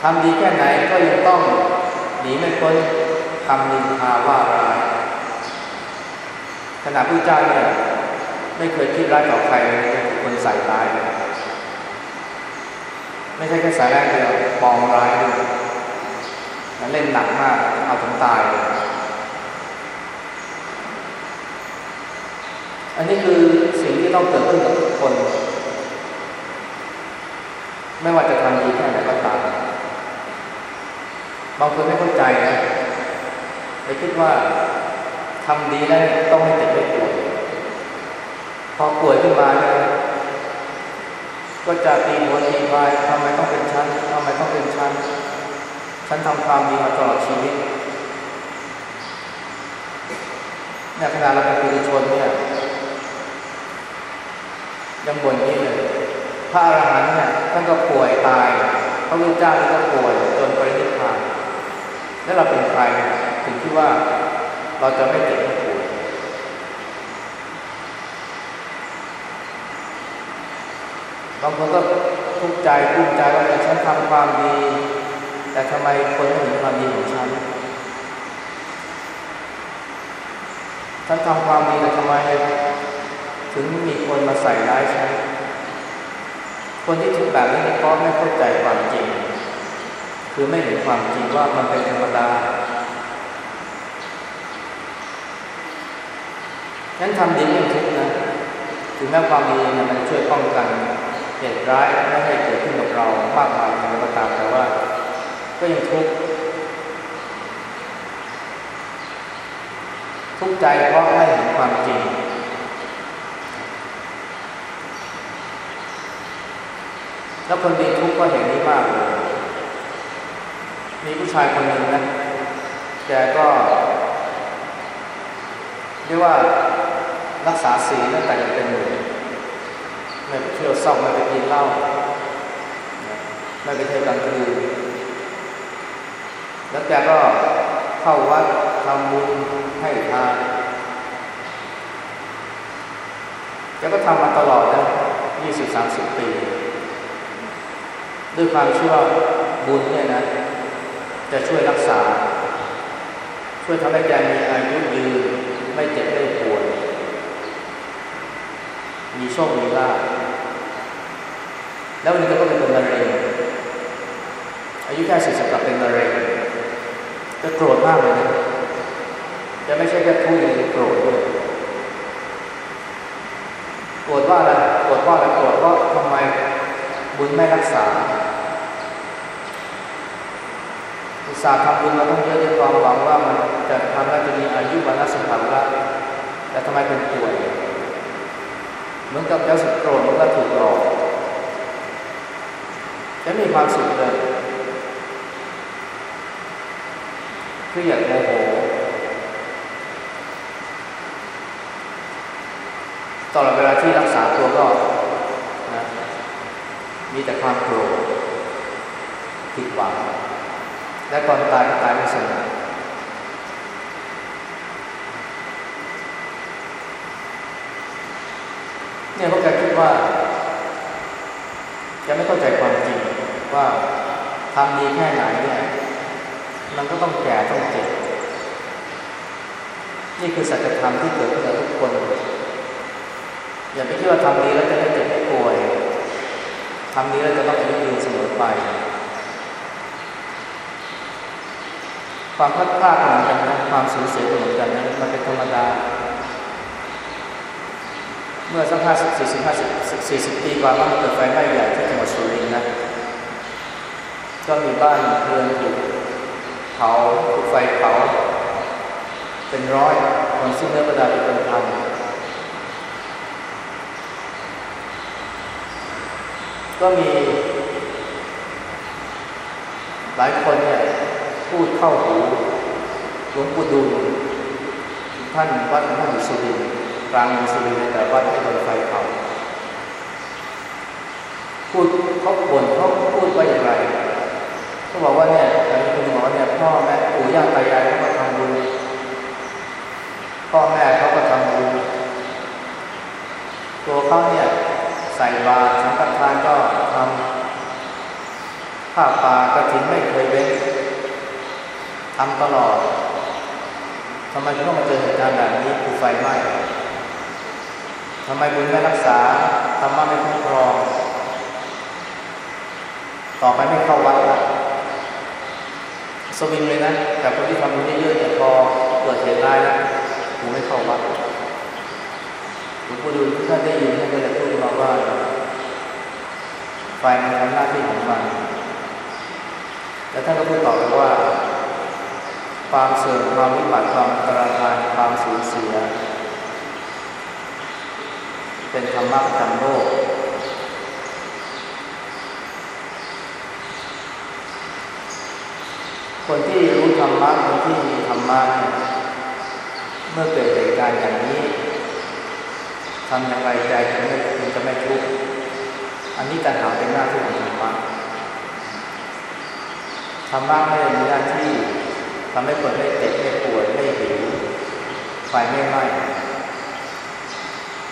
ทำดีแค่ไหนก็ยังต้องหนีไม่พ้นคำนินทาว่าร้ายขณะผู้เจ้าเนี่ยไม่เคยคิดร้ายต่อใครเลยคนใส่ร้ายเลยไม่ใช่แค่สายแรกเดียวปองร้ายด้วยเล่นหนักมากเอาถึงตายเลยอันนี้คือสิ่งที่ต้องเกิดขึ้นกับทุกคน ไม่ว่าจะทำดีแค่ไหนก็ตาม บางคนไม่เข้าใจนะไปคิดว่าทำดีแล้วต้องไม่เจ็บไม่ป่วยพอป่วยขึ้นมาเนี่ยก็จะตีหัวตีวายทำไมต้องเป็นชั้นทำไมต้องเป็นชั้นฉันทำความดีมาตลอดชีวิตเนี่ยขณะเราเป็นปุถุชนเนี่ยยังบ่นนี้เลยพระอรหันต์เนี่ยท่านก็ป่วยตาย พระพุทธเจ้าท่านก็ป่วยจนปรินิพพาน แล้วเราเป็นใครถึงที่ว่าเราจะไม่เจ็บไม่ป่วยบางคนก็ทุกข์ใจกุ้มใจว่าแต่ฉันทำความดี แต่ทำไมคนไม่เห็นความดีของฉันฉันทำความดีแต่ทำไม ถึงมีคนมาใส่ร้ายฉันคนที่ทุกแบบนี้เพราะไม่เข้าใจความจริง คือไม่เห็นความจริงว่ามันเป็นธรรมดางั้นทำดีไม่ทุกข์นะถึงแม้ความดีมันช่วยป้องกันเหตุร้ายไม่ให้เกิดขึ้นกับเรามากมายอย่างไรก็ตามแต่ว่า ก็ยังทุกข์ทุกข์ใจเพราะไม่เห็นความจริงแล้วคนดีทุกข์ก็เห็นนี้มากเลย มีผู้ชายคนหนึ่งนะ แกก็เรียกว่ารักษาศีลตั้งแต่ยังเป็นหนุ่มไม่ไปเที่ยวซ่องไม่ไปกินเหล้าไม่ไปเที่ยวกลางคืนแล้วแกก็เข้าวัดทำบุญให้ทานแกก็ทำมาตลอดนะยี่สิบสามสิบปี ด้วยความเชื่อบุญเนี่ยนะ จะช่วยรักษา ช่วยทำให้แกมีอายุยืน ไม่เจ็บไม่ป่วยมีโชคมีลาภแล้ววันนี้ก็เป็นมะเร็งอายุแค่สี่สิบกลับเป็นมะเร็งจะโกรธมากเลยนะจะไม่ใช่แค่พูดเลยโกรธด้วยโกรธว่าอะไรโกรธว่าอะไรโกรธว่าทำไมบุญไม่รักษา อุตส่าห์ทำบุญมาต้องเยอะด้วยความหวังว่ามันจะทำให้จะมีอายุวันละสัมผัสละแต่ทำไมเป็นป่วย เหมือนกับเจ้าสุดโกรธมันก็ถูกหลอกจะมีความสุขเลยเครียดโมโหตลอดเวลาที่รักษาตัวก็นะมีแต่ความโกรธผิดหวัง และก่อนตายก็ตายไม่สงบเนี่ยพวกแกคิดว่าจะไม่เข้าใจความจริงว่าทำดีแค่ไหนเนี่ยมันก็ต้องแก่ต้องเจ็บนี่คือสัจธรรมที่เกิดขึ้นกับทุกคน อย่าไปคิดว่าทำดีแล้วจะไม่เจ็บไม่ป่วยทำดีแล้วจะต้องอายุยืนเสมอไป ความพลาดพลาดเหมือนกันนะความสูญเสียเหมือนกันนะมันเป็นธรรมดา เมื่อสักห้าสิบสี่สิบห้าสิบสี่สิบปีก่อนมันเกิดไฟไหม้ใหญ่ที่จังหวัดสุรินทร์นะก็มีบ้านเรือนถูกเผาถูกไฟเผาเป็นร้อยคนสิ้นเนื้อประดาเป็นพันก็มีหลายคนเนี่ย พูดเข้าหูหลวงปู่ดูลท่านวัดท่านอยู่สุรินกลางเมืองสุรินทร์แต่วัดไม่โดนไฟเผาพูดเขาบ่นเขาพูดว่าอย่างไรเขาบอกว่าเนี่ยแต่คุณหมอเนี่ยพ่อแม่ปู่ย่าตายายเขาก็ทำบุญพ่อแม่เขาก็ทำบุญตัวเขาเนี่ยใส่บาตรสังฆทานก็ทำผ้าป่ากระถินไม่เคยเว้น ทำตลอดทำไมถึงต้องมาเจอเหตุการณ์แบบนี้คือไฟไหม้ทำไมบุญไม่รักษาธรรมะไม่คุ้มครอง ต่อไปไม่เข้าวัดละสวิงเลยนะแต่คนที่ทำบุญเยอะๆเนี่ยพอเกิดเหตุร้ายแล้วกูไม่เข้าวัดหลวงปู่ดูลที่ท่านได้ยินท่านก็เลยพูดมาว่าไฟมันทำหน้าที่ของมันแล้วท่านก็พูดต่อไปว่า ความเสื่อมความวิบัติความอันตรายความสูญเสีย เป็นธรรมะประจำโลกคนที่รู้ธรรมะคนที่มีธรรมะเนี่ยเมื่อเกิดเหตุการณ์อย่างนี้ทำอย่างไรใจจะไม่คุณจะไม่ทุกข์อันนี้การหาเป็นหน้าที่ของธรรมะธรรมะไม่ได้มีหน้าที่ ทำให้คนไม่เจ็บไม่ป่วยไม่หิวไฟไม่ไหม้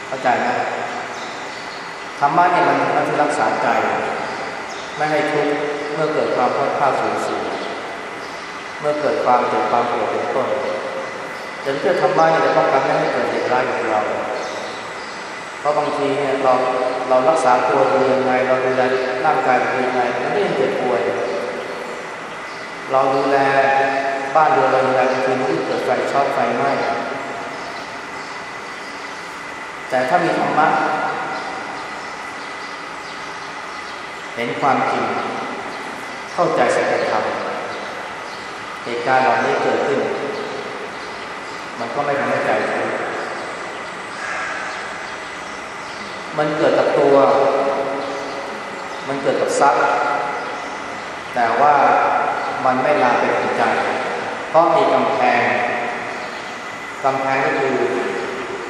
เข้าใจนะธรรมะเนี่ยมันมันที่รักษาใจ ไม่ให้ทุกข์เมื่อเกิดความพลาดพลาดสูญเสียเมื่อเกิดความเจ็บความปวดเป็นต้นจะเชื่อธรรมะเนี่ยจะป้องกันไม่ให้เกิดเหตุร้ายกับเรา เพราะบางทีเนี่ยเราเรารักษาตัวดียังไงเราดูแลร่างกายดียังไงมันก็ยังเจ็บป่วย เราดูแล บ้านเรือนเราดูแลบางทีมันก็เกิดไฟช็อตไฟไหม้แต่ถ้ามีธรรมะเห็นความจริง เข้าใจสัจธรรมเหตุการณ์เหล่านี้เกิดขึ้น มันก็ไม่ทำให้ใจทุกข์มันเกิดกับตัว มันเกิดกับทรัพย์ แต่ว่ามันไม่ลามไปถึงใจ เพราะมีกำแพงกำแพงก็คือ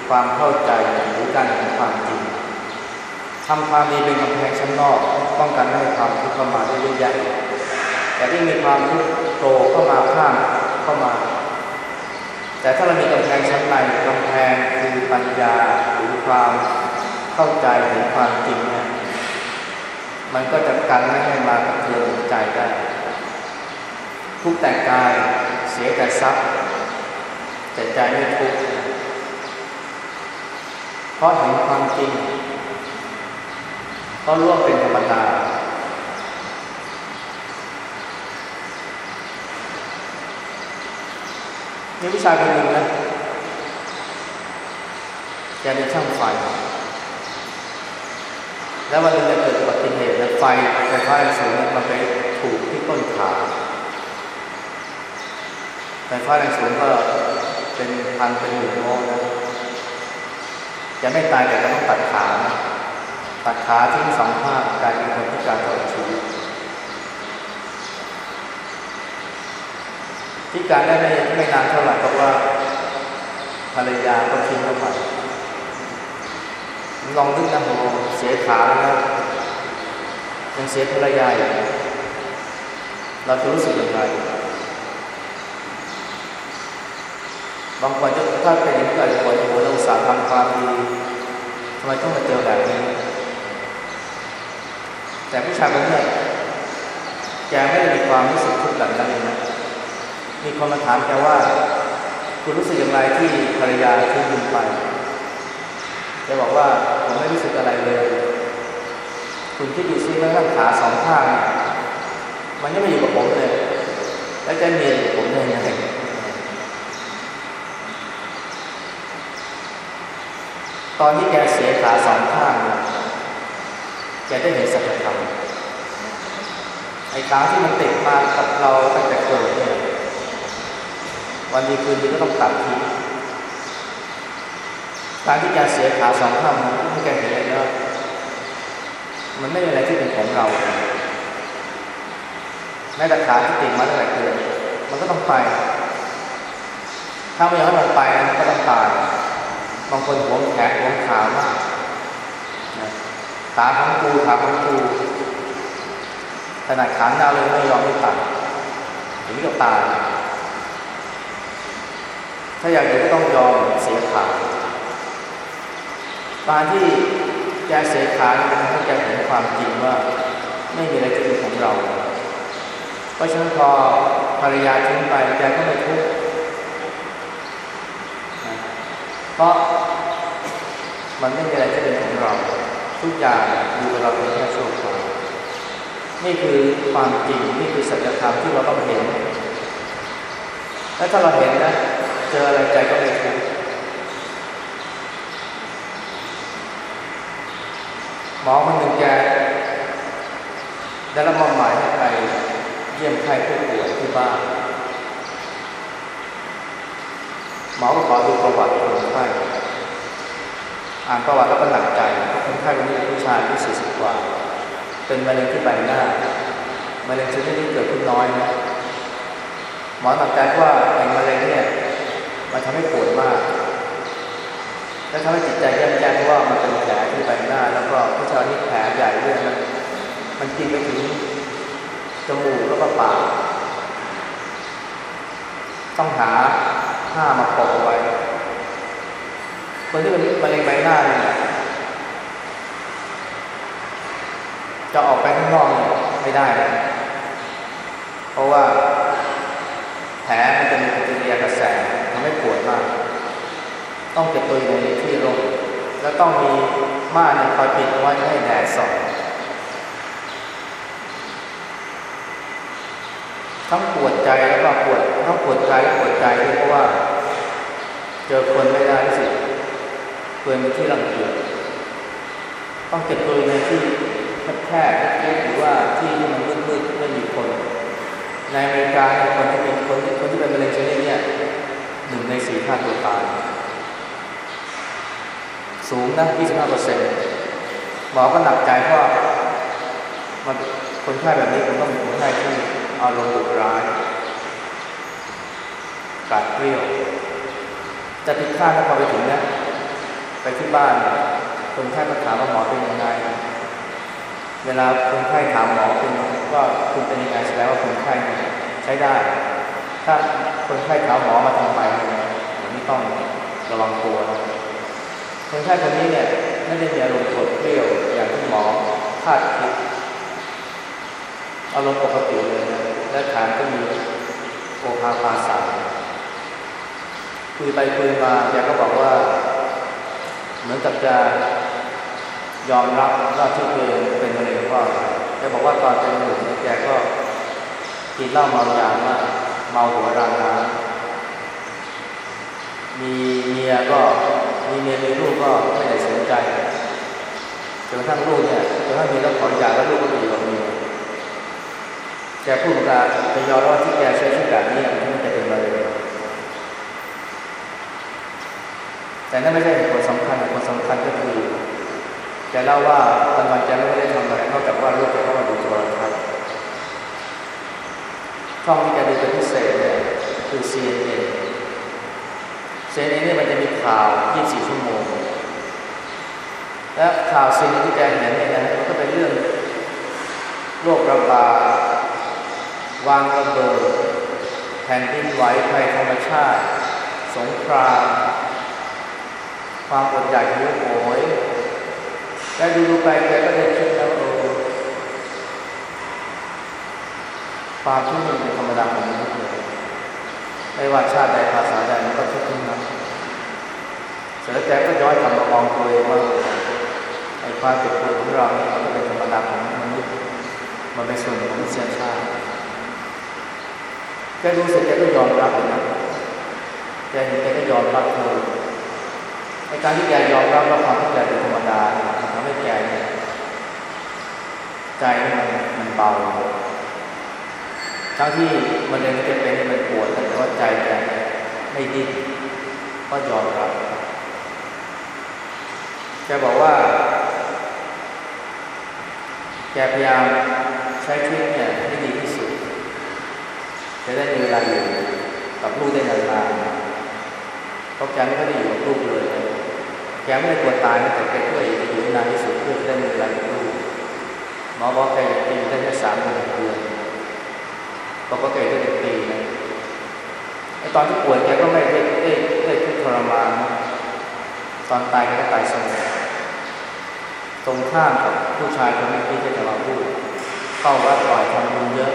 ความเข้าใจหรือการเห็นความจริงทำความดีเป็นกำแพงชั้นนอกป้องกันไม่ให้ความทุกข์เข้ามาได้เยอะแยะแต่ที่มีความทุกข์โตเข้ามาข้ามเข้ามา แต่ถ้าเรามีกำแพงชั้นในกำแพงคือปัญญาหรือความเข้าใจถึงความจริงเนี่ยมันก็จะกันไม่ให้มากระเทือนใจได้ ทุกแต่กาย เสียแต่ทรัพย์แต่ใจไม่ทุกข์เพราะเห็นความจริงเพราะร่วมเป็นธรรมดามีผู้ชายคนหนึ่งนะแกเป็นช่างไฟ แล้ววันนึงจะเกิดอุบัติเหตุนะไฟไฟฟ้าแรงสูงมันไปถูกที่ต้นขา ไฟฟ้าแรงสูงก็เป็นพันเป็นหมื่นโวลต์นะจะไม่ตายแต่ก็ต้องตัดขานะตัดขาทิ้งสองข้างกลายเป็นคนพิการตลอดชีวิตพิการได้ไม่ไม่นานเท่าไหร่เพราะว่าภรรยาก็ทิ้งเข้าไปลองนึกนะโมเสียขาแล้วนะยังเสียภรรยาอยู่เราจะรู้สึกอย่างไร บางคนจะถ้าเป็นอย่างนี้ก็อาจจะบอกว่าเราสาทำความดีทำไมต้องมาเจอแบบนี้ แต่ผู้ชายคนนี้แกไม่ได้มีความรู้สึกทุกข์แบบนั้นเลยนะมีคนมาถามแกว่า คุณรู้สึกอย่างไรที่ภรรยาทิ้งคุณไปแกบอกว่าผมไม่รู้สึกอะไรเลย คุณคิดดูซิว่าข้างขาสองข้างมันยังไม่อยู่กับผมเลย แล้วจะมียกับผมได้ยังไง ตอนที่แกเสียขาสองข้างแกได้เห็นสัจธรรมไอ้ขาที่มันติดมากับเราตั้งแต่เกิดเนี่ยวันดีคืนดีก็ต้องตัดทิ้งการที่แกเสียขาสองข้างมันแกเห็นเลยว่ามันไม่มีอะไรที่เป็นของเราแม้แต่ขาที่ติดมาตั้งแต่เกิดมันก็ต้องไป ถ้าไม่อยากให้มันไปมันก็ต้องตาย บางคนหวงแขนหวงขามากขาของกูขาของกูขนาดขาหน้าเลยไม่ยอมให้ตัดถึงกับตายถ้าอยากอยู่ก็ต้องยอมเสียขาการที่แกเสียขาเนี่ยมันทำให้แกเห็นความจริงว่า ไม่มีอะไรจะเป็นของเรา เพราะฉะนั้นพอภรรยาทิ้งไปแกก็ไม่ทุกข์ เพราะมันไม่มีอะไรที่เป็นของเรา ทุกอย่างอยู่กับเราเป็นแค่ชั่วคราวนี่คือความจริงนี่คือสัจธรรมที่เราต้องเห็น และถ้าเราเห็นนะเจออะไรใจก็ไม่ทุกข์หมอคนหนึ่งแกได้รับมอบหมายให้ไปเยี่ยมไข้ผู้ป่วยที่บ้าน หมอก็ขอดูประวัติคนไข้อ่านประวัติแล้วก็หนักใจคนไข้คนนี้เป็นผู้ชายอายุสี่สิบกว่า เป็นมะเร็งที่ใบหน้ามะเร็งชนิดนี้เกิดขึ้นน้อยนะหมอหนักใจว่าไอ้มะเร็งเนี่ยมันทำให้ปวดมาก และทำให้จิตใจแย่ๆเพราะว่ามันเป็นแผลที่ใบหน้า แล้วก็ผู้ชายนี่แผลใหญ่ด้วยมันมันกินไปถึงจมูกแล้วก็ปากต้องหา ผ้ามาปกเอาไว้คนที่เป็นมะเร็งใบหน้าเนี่ยจะออกไปข้างนอกไม่ได้เลยเพราะว่าแผลมันจะมีปฏิกิริยากระแสทำให้ปวดมาก ต้องเก็บตัวอยู่ในที่ร่มแล้วต้องมีม่านคอยปิดไว้ให้แดดส่อง ทั้งปวดใจแล้วก็ปวดทั้งปวดใจและปวดใจด้วยเพราะว่า เจอคนไม่ได้สิปืนเป็นที่รังเกียจต้องเก็บปืนในที่แคบๆหรือว่าที่ที่มันมืดๆไม่มีคน ในอเมริกาคนที่เป็นคนคนที่เป็นมะเร็งชนิดนี้หนึ่งในสี่ฆ่าตัวตายสูงนะ25เปอร์เซ็นต์หมอก็หนักใจเพราะมันคนไข้แบบนี้มันต้องเป็นคนไข้ที่ อารมณ์ดุร้ายกาดเกลี้ยวจะผิดคาดถ้าพอไปถึงเนะไปที่บ้านคนไข้ก็ถามว่าหมอเป็นยังไง เวลาคนไข้ถามหมอคุณว่าคุณเป็นยังไงแสดงว่าคนไข้ใช้ได้ ถ้าคนไข้ถามหมอมาทำไมเนี่ยนี่ต้องระวังตัวคนไข้คนนี้เนี่ยไม่ได้มีอารมณ์โกรธเกลี้ยวอย่างที่หมอคาดคิดอารมณ์ปกติเลยนะ และฐานก็มีโอภาปาสาคุยไปคุยมาแกก็บอกว่า เหมือนกับจะยอมรับว่าที่ตัวเองเป็นมะเร็งเพราแกบอกว่าตอนเป็นหนุ่มแกก็กินเหล้าเมายามากเมาหัวรังน้ำมีเมียก็มีเมียมีลูกก็ไม่ได้สนใจจนกระทั่งลูกเนี่ยจนกระทั่งมีแล้วขอหย่าแล้วลูกก็ไปอยู่กับเมีย แกพูดกับจะยอมรับที่แกใช้ชีวิตแบบนี้มันไม่ได้เป็นมะเร็งแต่นั่นไม่ใช่เหตุผลสำคัญเหตุผลสำคัญก็คือแกเล่าว่าตอนวันแกไม่ได้ทำอะไรนอกจากว่าลูกแกเข้ามาดูโทรทัศน์ช่องที่แกดูเป็นพิเศษเนี่ยคือ CNN CNN เนี่ยมันจะมีข่าว 24 ชั่วโมง และข่าว CNN ที่แกเห็นเนี่ยนะมันก็เป็นเรื่องโรคระบาด วางระเบิด แผ่นดินไหวภัยธรรมชาติ สงคราม ความอดอยากหิวโหยแกดูดูไปแกก็ได้คิดแล้วเออความที่มันเป็นธรรมดาของมนุษย์เลยไม่ว่าชาติใดภาษาใดมันก็ทุกข์ทั้งนั้นเสร็จแล้วแกก็ย้อนกลับมามองตัวเองว่าไอ้ความเจ็บปวดของเราเนี่ยมันก็เป็นธรรมดาของมนุษย์มันเป็นส่วนหนึ่งของมนุษยชาติ แกดูเสร็จแกก็ยอมรับเลยนะแกแกก็ยอมรับเลยในการที่แกยอมรับว่าความทุกข์ใจเป็นธรรมดาทำให้แกเนี่ยใจมันมันเบาทั้งที่มันเองจะเป็นมันปวดแต่ว่าใจแกไม่ดิ้นก็ยอมรับแกบอกว่า แกพยายามใช้ชีวิตเนี่ย จะได้มีเวลาอยู่กับลูกได้นานๆเพราะแกไม่ได้อยู่กับลูกเลย แกไม่ได้กลัวตายแต่แกช่วยอยู่นานที่สุดเพื่อจะได้มีเวลาอยู่กับลูกหมอบอกแกอยากอยู่ได้แค่สามเดือนเดือนบอกว่าแกได้เป็นปีนะไอตอนที่ป่วยแกก็ไม่ได้ได้ได้ทุกทรมานตอนตายแกก็ตายสงบตรงข้ามกับผู้ชายคนนี้ที่จะมาพูดเข้าวัดบ่อยทำบุญเยอะ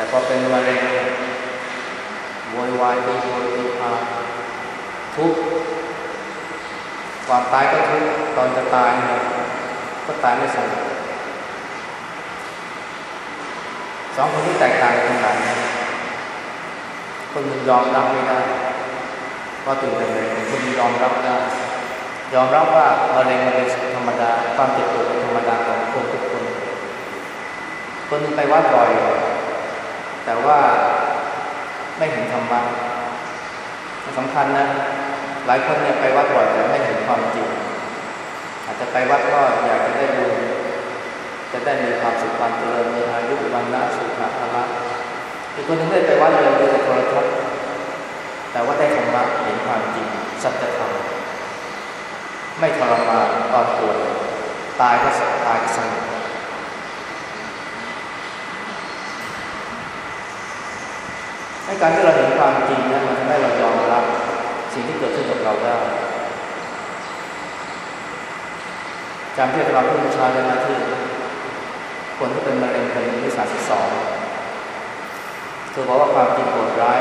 แต่พอเป็นมะเร็งโวยวายดีโวยดีพาทุกความตายก็ทุกตอนจะตายเนี่ยก็ตายไม่สงบสองคนที่แตกต่างกันตรงไหนคนหนึ่งยอมรับไม่ได้ก็ตื่นเป็นเลยคนหนึ่งยอมรับได้ยอมรับว่ามะเร็งมันเป็นธรรมดาความเจ็บปวดเป็นธรรมดาของคนทุกคน คนหนึ่งไปวัดบ่อย แต่ว่าไม่เห็นธรรมะสำคัญนะ หลายคนเนี่ยไปวัดบ่อยแต่ไม่เห็นความจริง อาจจะไปวัดก็อยากจะได้ดูจะได้มีความสุขความเจริญมีอายุวันนะสุขภาละอีกคนนึงได้ไปวัดเลยดูแต่โทรทัศน์แต่ว่าได้ธรรมะเห็นความจริงสัจธรรมไม่ทรมานตอนป่วยตายก็ตายก็สงบให้ การที่เราเห็นความจริงนี่ยมันทำให้เรายอมรับสิ่งที่เกิดขึ้นกับเราได้จำที่เราพูดเมื่อเช้าเลยนะที่คนที่เป็นมะเร็งเป็นที่สามสิบสองเธอบอกว่าความจริงโหดร้าย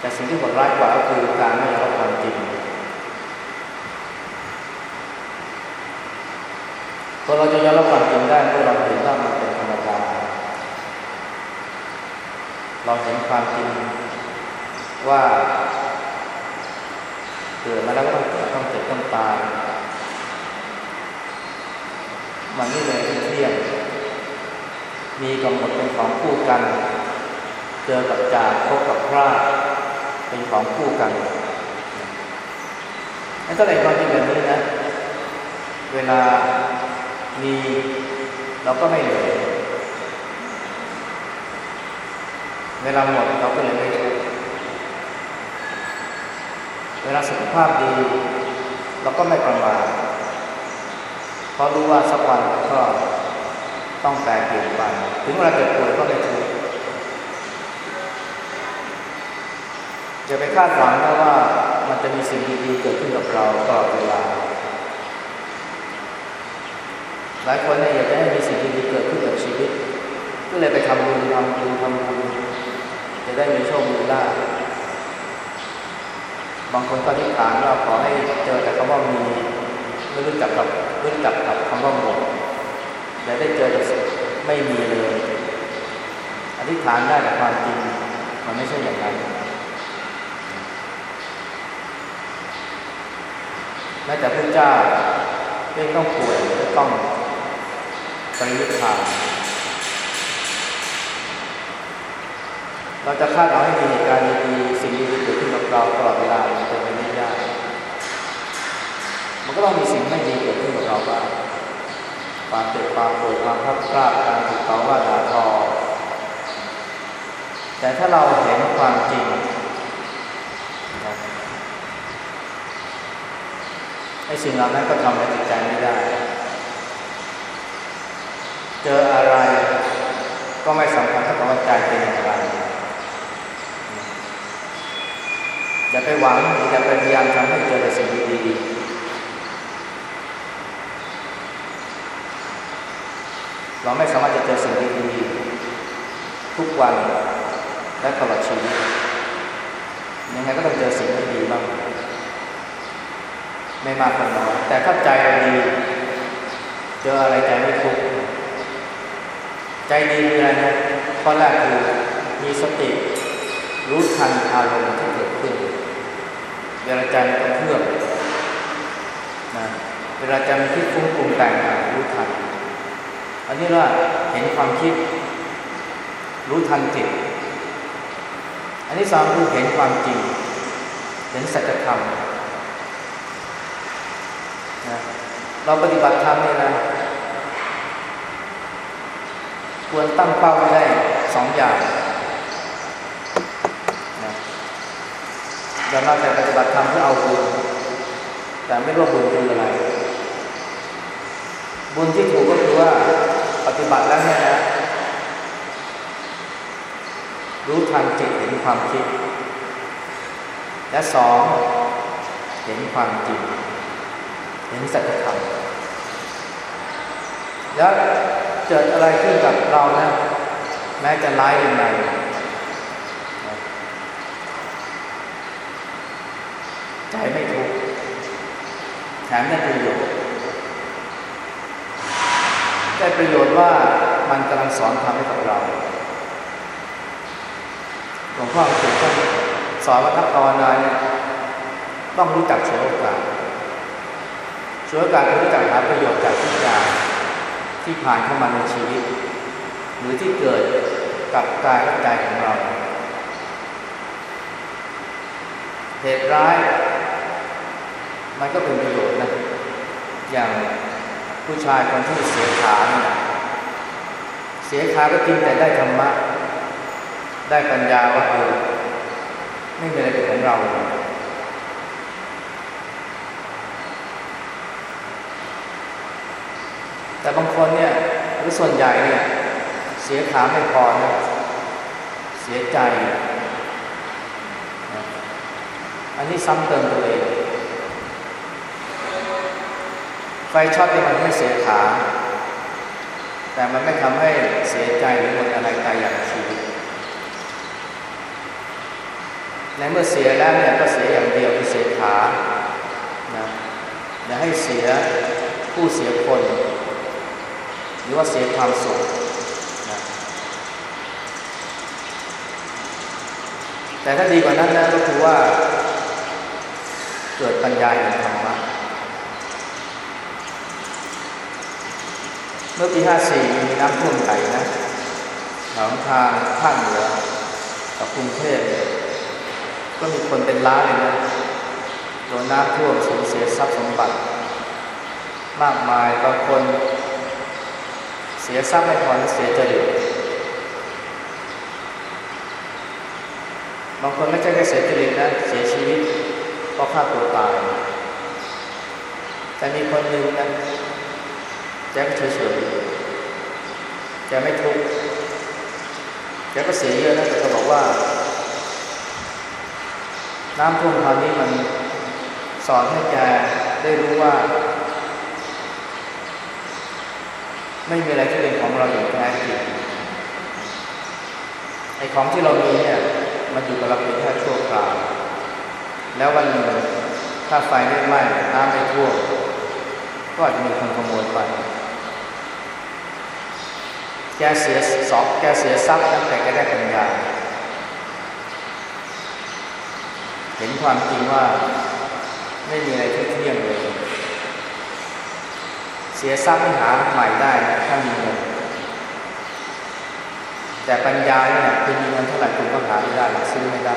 แต่สิ่งที่โหดร้ายกว่าก็คือการไม่ยอมรับความจริงพอเราจะยอมรับความจริงได้เมื่อเราเห็นว่ามันเป็นธรรมดา เราเห็นความจริงว่าเกิดมาแล้วก็ต้องเกิดต้องเจ็บต้องตายมันไม่เลยเป็นเที่ยงมีกำหนดเป็นของคู่กัน เจอกับจากพบกับพระเป็นของคู่กันนั่นก็เลยความจริงแบบนี้นะ เวลามีเราก็ไม่เหลือ เวลาหมดเราก็เลยไม่ทุกข์เวลาสุขภาพดี เราก็ไม่ประมาทเพราะรู้ว่าสักวันก็ต้องแปลเปลี่ยนไปถึงเวลาเจ็บป่วยก็ไม่ทุกข์อย่าไปคาดหวังนะว่ามันจะมีสิ่งดีๆเกิดขึ้นกับเราตลอดเวลา หลายคนเนี่ยอยากจะให้มีสิ่งดีๆเกิดขึ้นกับชีวิต ก็เลยไปทำบุญทำบุญทำบุญ จะได้มีโชคมีลาภบางคนก็ที่ฐานว่าขอให้เจอแต่คำว่ามีไม่รู้จักกับไม่รู้จักกับคำว่าหมดและได้เจอแต่ไม่มีเลยอธิษฐานได้แต่ความจริงมันไม่ใช่อย่างนั้นแม้แต่พระเจ้าไม่ต้องป่วยไม่ต้องปริยุทธา เราจะคาดเอาให้มีเหตุการณ์ดีๆสิ่งดีๆเกิดขึ้นกับเราตลอดเวลาเป็นไปไม่ได้ มันก็ต้องมีสิ่งไม่ดีเกิดขึ้นกับเราบ้างความเจ็บความปวดความพับกล้าการถูกเขาว่าด่าทอ แต่ถ้าเราเห็นความจริงไอ้สิ่งเหล่านั้นก็ทำให้จิตใจไม่ได้ เจออะไรก็ไม่สำคัญเท่ากับว่าใจเป็นอย่างไร อย่าไปหวังอย่าไปพยายามทำให้เจอแต่สิ่งดีๆเราไม่สามารถจะเจอสิ่งดีๆทุกวันและตลอดชีวิตยังไงก็ต้องเจอสิ่งไม่ดีบ้างไม่มากก็น้อยแต่ถ้าใจเราดีเจออะไรใจไม่ทุกข์ใจดีคืออะไรนะข้อแรกคือมีสติรู้ทันอารมณ์ที่เกิดขึ้น เวลาใจมันกระเพื่อมนะเวลาใจมันคิดฟุ้งปรุงแต่งรู้ทัน อันนี้ว่าเห็นความคิด รู้ทันจิต อันที่สองคือเห็นความจริง เห็นสัจธรรมนะเราปฏิบัติธรรมนี่นะควรตั้งเป้าไว้ได้สองอย่างนะอ ย่ามาแต่ปฏิบัติธรรมเพื่อเอาบุญแต่ไม่รู้บุญคืออะไร บุญที่ถูกก็คือว่าปฏิบัติแล้วเนี่ยนะรู้ทันจิตเห็นความคิด และสองเห็นความจริงเห็นสัจธรรมแล้วเกิดอะไรขึ้นกับเรานะแม้จะร้ายยังไงใจไม่ทุกข์แถ มได้ประโยชน์ได้ประโยชน์ว่ามันกำลังสอนทำให้กับเราหลวงพ่อถึงต้องสอนว่านักภาวนาเนี่ยต้องรู้จักเฉลโอกาสเฉลโอกาสคือรู้จักหาประโยชน์จากทุกอย่างที่ผ่านเข้ามาในชีวิต หรือที่เกิดกับกายและใจของเรา เหตุร้าย มันก็เป็นประโยชน์ อย่างผู้ชายคนที่เสียขาเนี่ยเสียขาก็จริงแต่ได้ธรรมะ ได้ปัญญาว่าเออไม่มีอะไรเป็นของเราแต่บางคนเนี่ยหรือส่วนใหญ่เนี่ยเสียขาไม่พอนะเสียใจ อันนี้ซ้ำเติมตัวเอง ไฟช็อตนี่มันไม่เสียขา แต่มันไม่ทำให้เสียใจหรือหมดอะไรตายอย่างชีวิตในเมื่อเสียแล้วเนี่ยก็เสียอย่างเดียวคือเสียขานะอย่าให้เสียผู้เสียคน หรือว่าเสียความสุขนะแต่ถ้าดีกว่านั้นนะก็คือว่า เกิดปัญญาในธรรมะ เมื่อปี 54 มีน้ำท่วมใหญ่นะหลังทางภาคเหนือกับกรุงเทพก็มีคนเป็นล้านเลยนะโดนน้ำท่วมสูญเสียทรัพย์สมบัติ มากมายบางคนเสียทรัพย์ไม่พอเสียจริตบางคนไม่ใช่แค่เสียจริตนะเสียชีวิตเพราะฆ่าตัวตาย แต่มีคนหนึ่งนะ แกก็เฉยๆแกไม่ทุกข์แกก็เสียเยอะนะแต่ก็บอกว่า น้ำท่วมคราวนี้มันสอนให้แกได้รู้ว่า ไม่มีอะไรที่เป็นของเราอย่างแท้จริงไอ้ของที่เรามีเนี่ย มันอยู่กับเราเพียงแค่ชั่วคราวแล้ววันหนึ่งถ้าไฟไม่ไหม้น้ำไม่ท่วมก็อาจจะมีคนขโมยไป แกเสียสอบแกเสียทรัพย์ตั้งแต่แกได้ปัญญา เห็นความจริงว่าไม่มีอะไรที่เที่ยงเลย เสียทรัพย์ไม่หาใหม่ได้ถ้ามีเงินแต่ปัญญาเนี่ยคุณมีเงินเท่าไหร่คุณก็หาไม่ได้ซื้อไม่ได้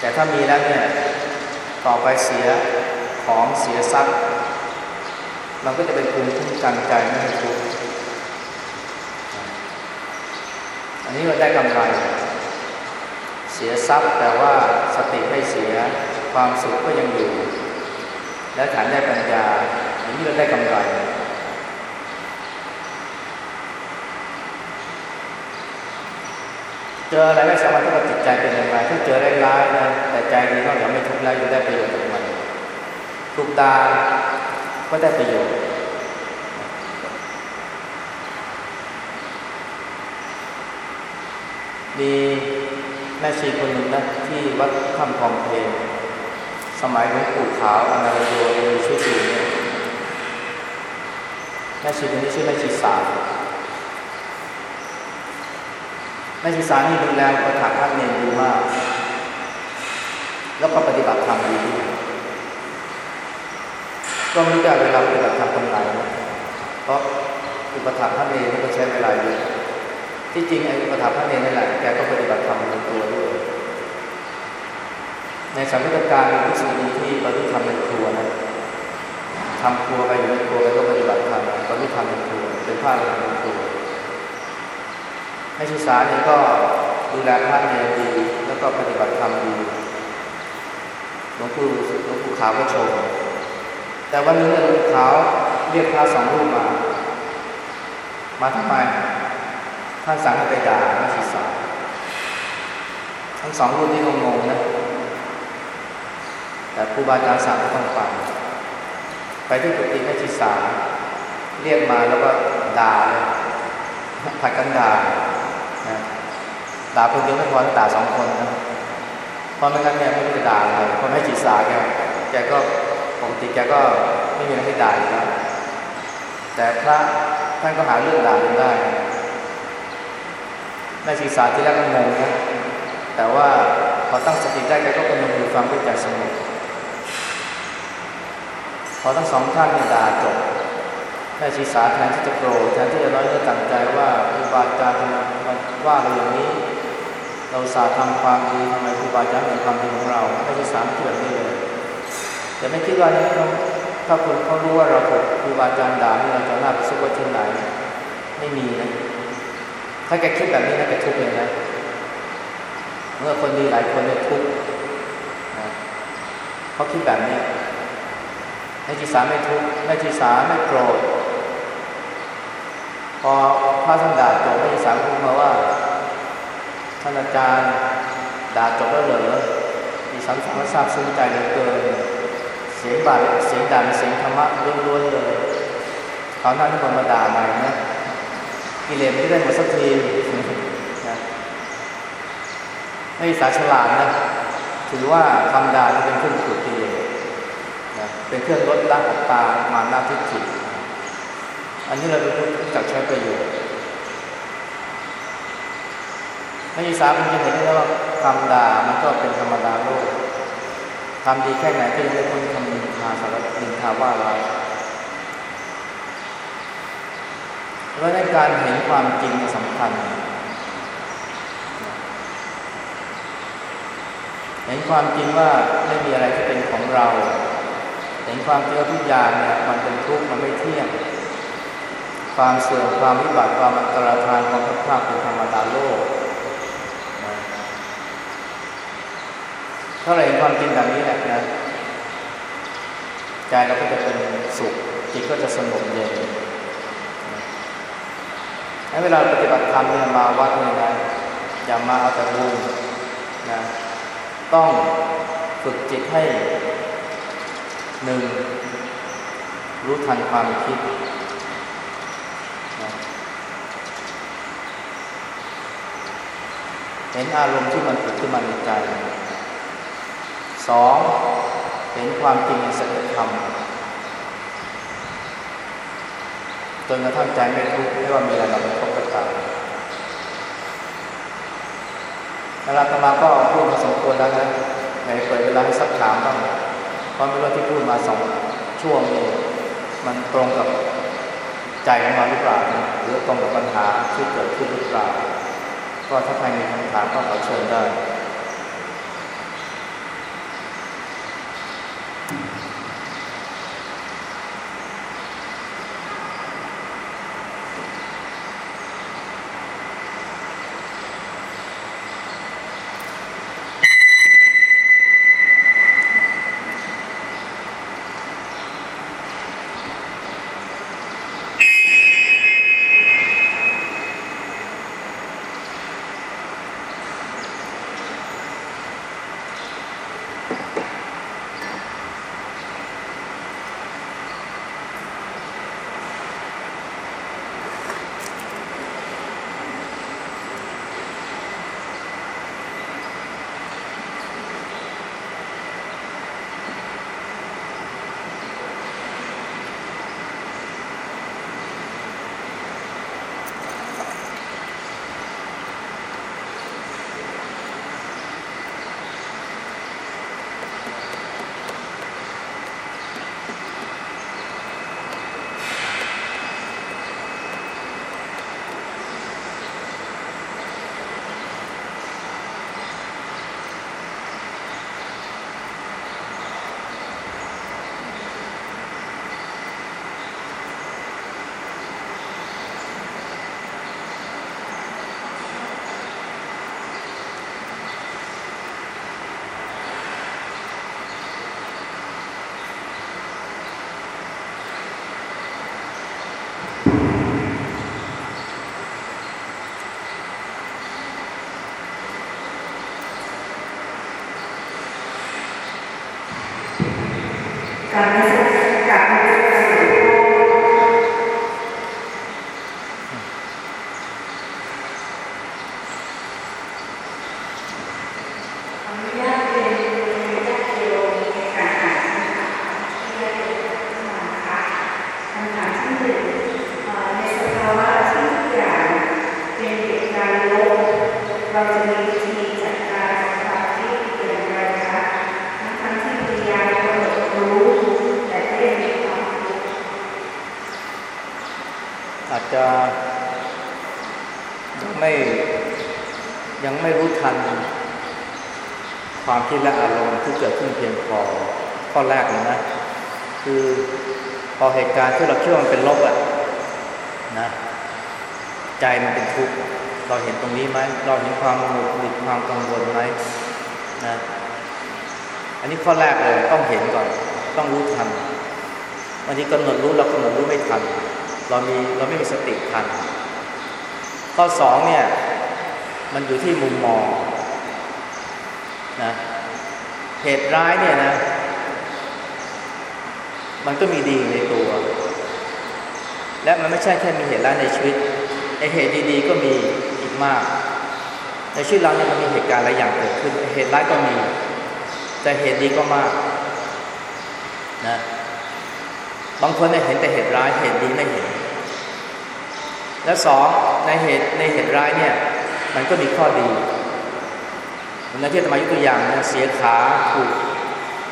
แต่ถ้ามีแล้วเนี่ยต่อไปเสียของเสียทรัพย์ มันก็จะเป็นภูมิคุ้มกันใจไม่ให้ทุกข์ อันนี้เราได้กำไร เสียทรัพย์แต่ว่าสติไม่เสียความสุขก็ยังอยู่ และฐานได้ปัญญา อันนี้เราได้กำไร เจออะไรไม่สามารถที่จะจิตใจเป็นอย่างไรถ้าเจอร้ายๆนะแต่ใจดีนอกจากไม่ทุกข์แล้วยังได้ประโยชน์จากมันทุกตาก็ได้ประโยชน์ มีแม่ชีคนหนึ่งนะที่วัดข้ามคลองเพลสมัยหลวงปู่ขาวอนาลโยมีชื่ออยู่เนี่ยแม่ชีคนนี้ชื่อแม่ชีสาแม่ชีสานี่ดูแลประถาท่านเนรดีมาก แล้วก็ปฏิบัติธรรมดีก็ไม่รู้จะเวลาปฏิบัติธรรมตรงไหนเพราะอุปถัมภ์ท่านเองก็ใช้เวลาเยอะ ที่จริงไอ้อุปถัมภ์ท่านเองนั่แหละแกก็ปฏิบัติธรรมในตัวด้วยในสมัยการมีพิสูจน์ที่บรรลุธรรมในครัวนะทำครัวไปอยู่ในครัวไปก็ปฏิบัติธรรมบรรลุธรรมในครัวเป็นผ้าหลังในครัวแม่ชีสาเนี่ยก็ดูแลพระเนรดี แล้วก็ปฏิบัติธรรมดีหลวงปู่หลวงปู่ขาวก็ชม แต่วันนี้หลวงปู่ขาวเรียกพระสองรูปมา มาทำไม ท่านสั่งให้ไปด่าแม่ชีสาทั้งสองรูปนี้งงๆนะ แต่ครูบาอาจารย์สั่งก็ต้องฟังไปที่กุฏิแม่ชีสาเรียกมาแล้วก็ด่าเลยผัดกันด่านะด่าคนเดียวไม่พอต้องด่าสองคนนะเพราะไม่งั้นเนี่ยไม่รู้จะด่าอะไรเพราะแม่ชีสาแกแกก็ปกติแกก็ไม่มีอะไรให้ด่าอยู่แล้วแต่พระท่านก็หาเรื่องด่าได้ แม่ชีสาที่แรกก็งงนะแต่ว่าพอตั้งสติได้แกก็กำลังดูความด้วยใจสงบพอทั้งสองท่านเนี่ยด่าจบแม่ชีสาแทนที่จะโกรธแทนที่จะร้อยเนื้อตั้งใจว่าครูบาอาจารย์มมาว่าเราอย่างนี้ เราสาทำความดีทำไมครูบาอาจารย์เห็นความดีของเราแม่ชีสาไม่คิดนี้เลยแต่ไม่คิดว่านี่ถ้าคนเขารู้ว่าเราถูกครูบาอาจารย์ด่านี่เราจะน่าไปซุกไว้ที่ไหน ไม่มีนะ ถ้าแกคิดแบบนี้นะแกทุกข์เลยนะ เมื่อคนดีหลายคนเนี่ยทุกข์นะเขาคิดแบบนี้แม่ชีสาไม่ทุกข์แม่ชีสาไม่โกรธพอพระท่านด่าจบแม่ชีสาพูดมาว่าท่านอาจารย์ด่าจบแล้วเหรอดิฉันฟังแล้วทราบซึ้งใจเหลือเกินเสียงบาดเสียงด่าเป็นเสียงธรรมะล้วนๆเลยคราวหน้าที่คนมาด่าใหม่นะ กิเลสไม่ได้หมดสักทีนะไม่สาฉลาดนะถือว่าคำด่าเป็นเครื่องขุดกิเลสนะเป็นเครื่องลดละอัตตามานาทิฏฐิอันนี้เราเป็นผู้จักใช้ประโยชน์ไม่ใช่สามันจะเห็นได้ว่าคำด่ามันก็เป็นธรรมดาโลกทำดีแค่ไหนก็ยังไม่พ้นคำนินทาสารนินทาว่าร้าย เพราะในการเห็นความจริงสำคัญ เห็นความจริงว่าไม่มีอะไรที่เป็นของเรา เห็นความจริงว่าทุกอย่างเนี่ยมันเป็นทุกข์มันไม่เที่ยง ความเสื่อมความวิบัติความอันตรธานความพัดพลาดเป็นธรรมดาโลกถ้าเราเห็นความจริงแบบนี้แหละนะใจเราก็จะเป็นสุขจิตก็จะสงบเย็น ให้เวลาปฏิบัติธรรมเนี่ยมาวัดเนี่ยนะอย่ามาเอาแต่บุญนะต้องฝึกจิตให้หนึ่งรู้ทันความคิดนะเห็นอารมณ์ที่มันเกิดขึ้นมาในใจสองเห็นความจริงในสัจธรรม จนกระทั่งใจไม่ทุกข์ไม่ว่ามีอะไรมากระทบกระทั่งแล้วอาตมาก็พูดมาสมควรแล้วนะไหนเปิดเวลาให้สักถามบ้างเพราะไม่ว่าที่พูดมาสองช่วงนี้มันตรงกับใจของเราหรือเปล่าหรือตรงกับปัญหาที่เกิดขึ้นหรือเปล่าก็ถ้าใครมีคำถามก็ขอเชิญได้ เหตุการณ์ลบเราจะมีวิธีจัดการกับความคิดอย่างไรคะทั้งที่พยายามกำหนดรู้แต่ก็ยังมีความทุกข์อาจจะยังไม่ยังไม่รู้ทัน ความคิดและอารมณ์ที่เกิดขึ้นเพียงพอข้อแรกเลยนะ คือพอเหตุการณ์ที่เราคิดว่ามันเป็นลบอะนะ ใจมันเป็นทุกข์ เราเห็นตรงนี้ไหมเราเห็นความหงุดหงิดความกังวลไหมนะอันนี้ข้อแรกเลยต้องเห็นก่อน ต้องรู้ทันบางทีกำหนดรู้เรากำหนดรู้ไม่ทัน เรามีเราไม่มีสติทัน ข้อสองเนี่ย มันอยู่ที่มุมมองนะเหตุร้ายเนี่ยนะ มันก็มีดีในตัว และมันไม่ใช่แค่มีเหตุร้ายในชีวิตไอเหตุดีๆก็มี มาก ในชีวิตเราเนี่ยมันมีเหตุการณ์หลายอย่างเกิดขึ้น เหตุร้ายก็มี แต่เหตุดีก็มากนะบางคนเนี่ยเห็นแต่เหตุร้ายเหตุดีไม่เห็น และสองในเหตุในเหตุร้ายเนี่ย มันก็มีข้อดีเหมือนที่อาตมายกตัวอย่างนะเสียขาถูก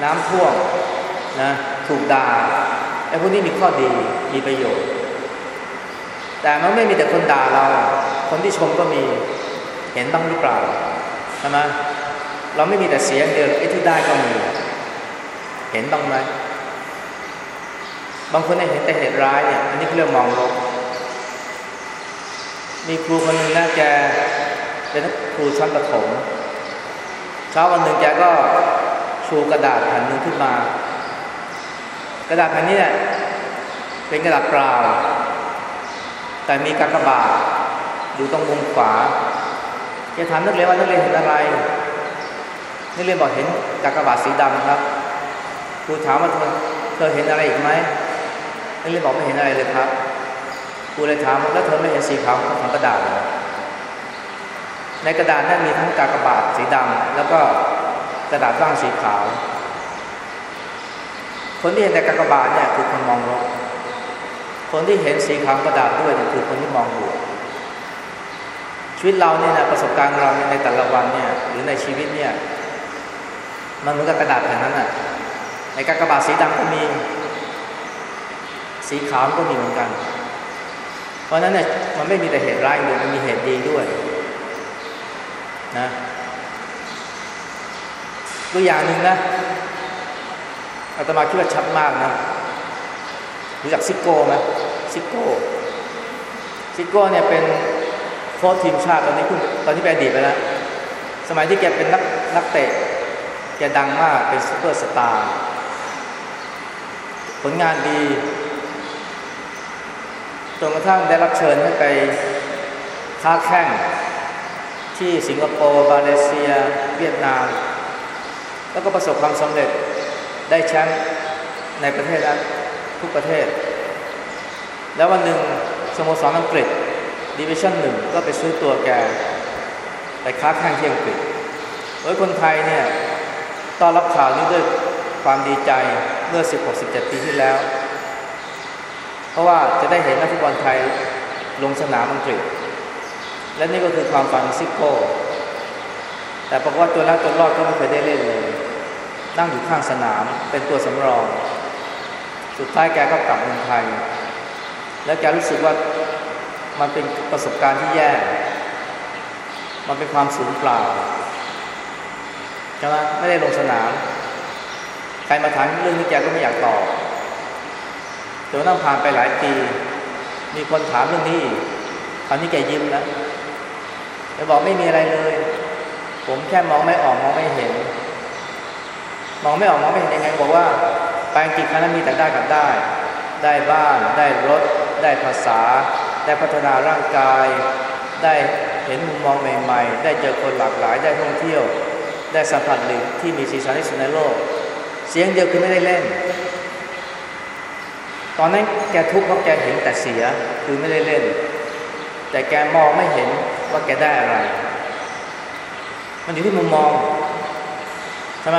น้ำท่วมนะถูกด่าไอ้พวกนี้มีข้อดีมีประโยชน์ แต่มันไม่มีแต่คนด่าเรา คนที่ชมก็มีเห็นบ้างหรือเปล่าใช่ไหมเราไม่มีแต่เสียงเดียวไอ้ที่ได้ก็มี เห็นบ้างไหมบางคนเนี่ยเห็นแต่เหตุร้ายเนี่ยอันนี้เขาเรียกมองลบมีครูคนหนึ่งนะแกเป็นครูชั้นประถมเช้าวันหนึ่งแกก็ชูกระดาษแผ่นหนึ่งขึ้นมา กระดาษแผ่นนี้เนี่ยเป็นกระดาษเปล่า แต่มีกากบาท อยู่ตรงมุมขวาแกถามนักเรียนว่านักเรียนเห็นอะไร นักเรียนบอกเห็นกากบาทสีดำครับครูถามว่าเธอเห็นอะไรอีกไหมนักเรียนบอกไม่เห็นอะไรเลยครับครูเลยถามแล้วเธอไม่เห็นสีขาวของกระดาษในกระดาษนั้นมีทั้งกากบาทสีดำแล้วก็กระดาษร่างสีขาว คนที่เห็นแต่กากบาทเนี่ยคือคนมองลบคนที่เห็นสีขาวกระดาษด้วยเนี่ยคือคนที่มองบวก ชีวิตเราเนี่ยนะประสบการณ์เราในแต่ละวันเนี่ยหรือในชีวิตเนี่ยมันเหมือนกับกระดาษแผ่นนั้นอะในกากบาทสีดำก็มี สีขาวก็มีเหมือนกัน เพราะนั้นเนี่ยมันไม่มีแต่เหตุร้ายเลยมันมีเหตุดีด้วยนะตัวอย่างหนึ่งนะอาตมาคิดว่าชัดมากนะรู้จักซิโก้ไหมซิโก้ซิโก้เนี่ยเป็น โค้ชทีมชาติตอนนี้คุณตอนนี้ไปอดีตไปแล้ว สมัยที่แกเป็นนักนักเตะ แกดังมากเป็นซูเปอร์สตาร์ ผลงานดี จนกระทั่งได้รับเชิญให้ไปค้าแข่งที่สิงคโปร์มาเลเซีย เวียดนาม แล้วก็ประสบความสำเร็จได้แชมป์ในประเทศนั้นทุกประเทศ แล้ววันหนึ่งสโมสรอังกฤษ ดิวิชั่นหนึ่งก็ไปซื้อตัวแกไปค้าแข่งที่อังกฤษโดยคนไทยเนี่ยต้อนรับข่าวนี้ด้วยความดีใจเมื่อ 16-17 ปีที่แล้ว เพราะว่าจะได้เห็นนักฟุตบอลไทยลงสนามอังกฤษ และนี่ก็คือความฝันของซิโก้ แต่ปรากฏว่าตัวแรกตัวรอดก็ไม่เคยได้เล่นเลย นั่งอยู่ข้างสนามเป็นตัวสำรอง สุดท้ายแกก็กลับเมืองไทย แล้วแกรู้สึกว่า มันเป็นประสบการณ์ที่แย่ มันเป็นความสูญเปล่าใช่ไหมไม่ได้ลงสนาม ใครมาถามเรื่องนี้แกก็ไม่อยากตอบจนนั่งผ่านไปหลายปี มีคนถามเรื่องนี้อีกคราวนี้แกยิ้มแล้วแกบอกไม่มีอะไรเลย ผมแค่มองไม่ออกมองไม่เห็น มองไม่ออกมองไม่เห็นยังไงบอกว่าไปอังกฤษครั้งนั้นมีแต่ได้กับได้ ได้บ้าน ได้รถ ได้ภาษา ได้พัฒนาร่างกาย ได้เห็นมุมมองใหม่ๆ ได้เจอคนหลากหลายได้ท่องเที่ยว ได้สัมผัสหนึ่งที่มีสีสันที่สุดในโลก เสียงเดียวคือไม่ได้เล่น ตอนนั้นแกทุกข์เพราะแกเห็นแต่เสียคือไม่ได้เล่น แต่แกมองไม่เห็นว่าแกได้อะไร มันอยู่ที่มุมมองใช่ไหม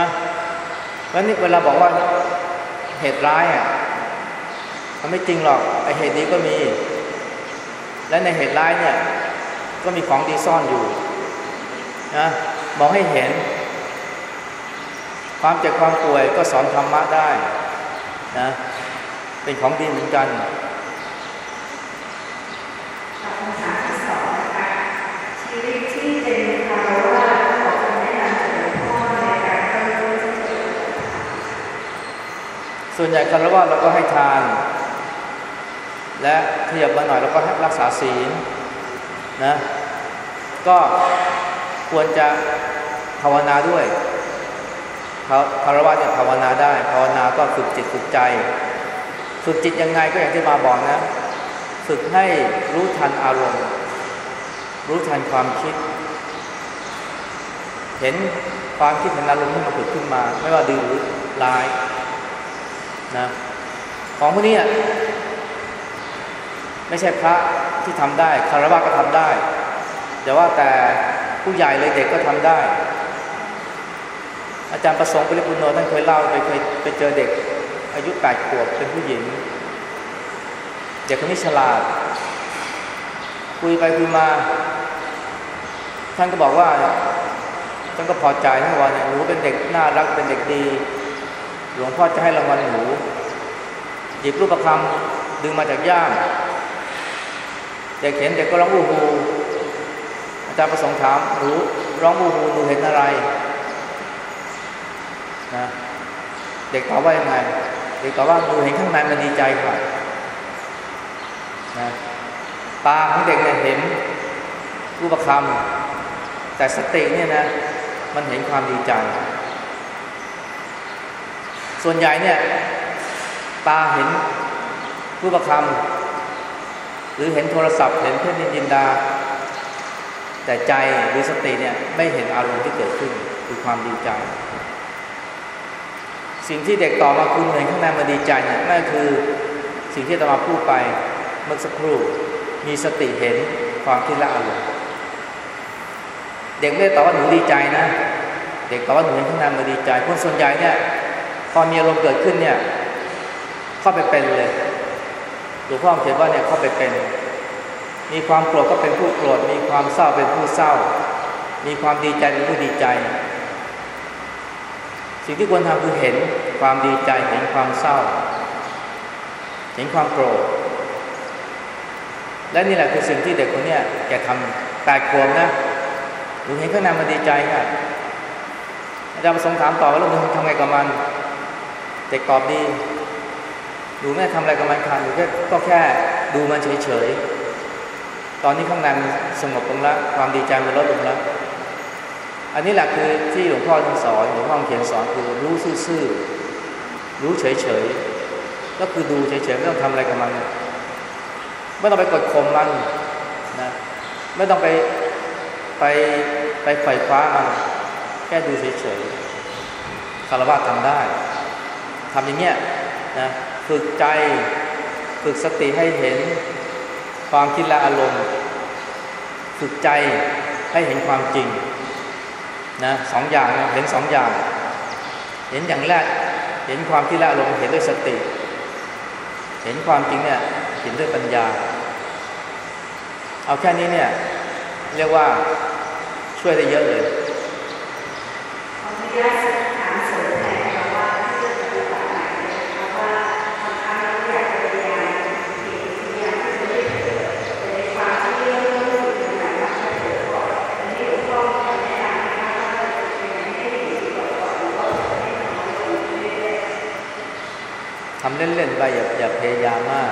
แล้วนี่เวลาบอกว่าเหตุร้ายอะมันไม่จริงหรอกไอเหตุดีก็มี และในเหตุร้ายเนี่ยก็มีของดีซ่อนอยู่นะมองให้เห็น ความเจ็บความป่วยก็สอนธรรมะได้นะเป็นของดีเหมือนกันคำถามที่สองนะคะชีวิตที่เป็นคารวะขอคำแนะนำจากหลวงพ่อในการเข้าร่วมที่จะส่วนใหญ่คารวะเราก็ให้ทาน และขยับมาหน่อยเราก็ให้รักษาศีลนะก็ควรจะภาวนาด้วยคารวะเนี่ยภาวนาได้ภาวนาก็ฝึกจิตฝึกใจ ฝึกจิตยังไงก็อย่างที่มาบอกนะ ฝึกให้รู้ทันอารมณ์ รู้ทันความคิด เห็นความคิดเห็นอารมณ์ที่มันผุดขึ้นมา ไม่ว่าดีหรือร้ายนะของพวกนี้อะ ไม่ใช่พระที่ทำได้คารวะก็ทำได้แต่ว่าแต่ผู้ใหญ่เลยเด็กก็ทำได้ อาจารย์ประสงค์ปริปุโนท่านเคยเล่าไปเคยไปเจอเด็กอายุแปดขวบเป็นผู้หญิง เด็กคนนี้ฉลาด คุยไปคุยมา ท่านก็บอกว่าท่านก็พอใจท่านว่าเนี่ยหนูเป็นเด็กน่ารักเป็นเด็กดี หลวงพ่อจะให้รางวัลหนูหยิบรูปประคำดึงมาจากย่าม เด็กเห็นเด็กก็ร้องอูฮูอาจารย์ประสงค์ถามหนูร้องอูฮูหนูเห็นอะไรนะเด็กตอบว่ายังไงเด็กตอบว่าหนูเห็นข้างในมันดีใจค่ะนะตาของเด็กเนี่ยเห็นรูปประคำแต่สติเนี่ยนะมันเห็นความดีใจ ส่วนใหญ่เนี่ย ตาเห็นรูปคำ รือเห็นโทรศัพท์เห็นเพชรยินดา แต่ใจหรือสติเนี่ยไม่เห็นอารมณ์ที่เกิดขึ้นคือความดีใจ สิ่งที่เด็กต่อมาคุณเห็นข้างในมันดีใจเนี่ยนั่นคือสิ่งที่ตมาพูดไปเมื่อสักครู่มีสติเห็นความคิดละอารมณ์เด็กไม่ได้ตอบว่าหนูดีใจนะ เด็กตอบว่าหนูเห็นข้างในมันดีใจคนส่วนใหญ่เนี่ยพอมีอารมณ์เกิดขึ้นเนี่ยเข้าไปเป็นเลย หลวงพ่อเขียนว่าเนี่ยเขาไปเป็น มีความโกรธก็เป็นผู้โกรธ มีความเศร้าเป็นผู้เศร้า มีความดีใจเป็นผู้ดีใจ สิ่งที่ควรทำคือเห็นความดีใจเห็นความเศร้า เห็นความโกรธ และนี่แหละคือสิ่งที่เด็กคนนี้แกทำแปดขวบนะหนูเห็นข้างในมันดีใจค่ะอาจารย์ประสงค์ถามต่อว่าแล้วหนูทำไงกับมัน เด็กตอบดี หนูไม่ทำอะไรกับมันค่ะหนูแค่ก็แค่ดูมันเฉยๆ ตอนนี้ข้างในมันสงบลงแล้วความดีใจมันลดลงแล้วอันนี้แหละคือที่หลวงพ่อท่านสอนหลวงพ่อเขียนสอนคือรู้ซื่อๆรู้เฉยๆก็คือดูเฉยๆไม่ต้องทำอะไรกับมันไม่ต้องไปกดข่มมันนะไม่ต้องไปไปไปไขว่คว้ามันแค่ดูเฉยๆคารวะทำได้ทำอย่างเงี้ยนะ ฝึกใจ ฝึกสติให้เห็นความคิดและอารมณ์ ฝึกใจให้เห็นความจริงนะสองอย่างนะเห็นสองอย่าง เห็นอย่างแรกเห็นความคิดและอารมณ์เห็นด้วยสติ เห็นความจริงเนี่ยเห็นด้วยปัญญา เอาแค่นี้เนี่ยเรียกว่าช่วยได้เยอะเลย ทำเล่นๆไปอย่าอย่าพยายามมาก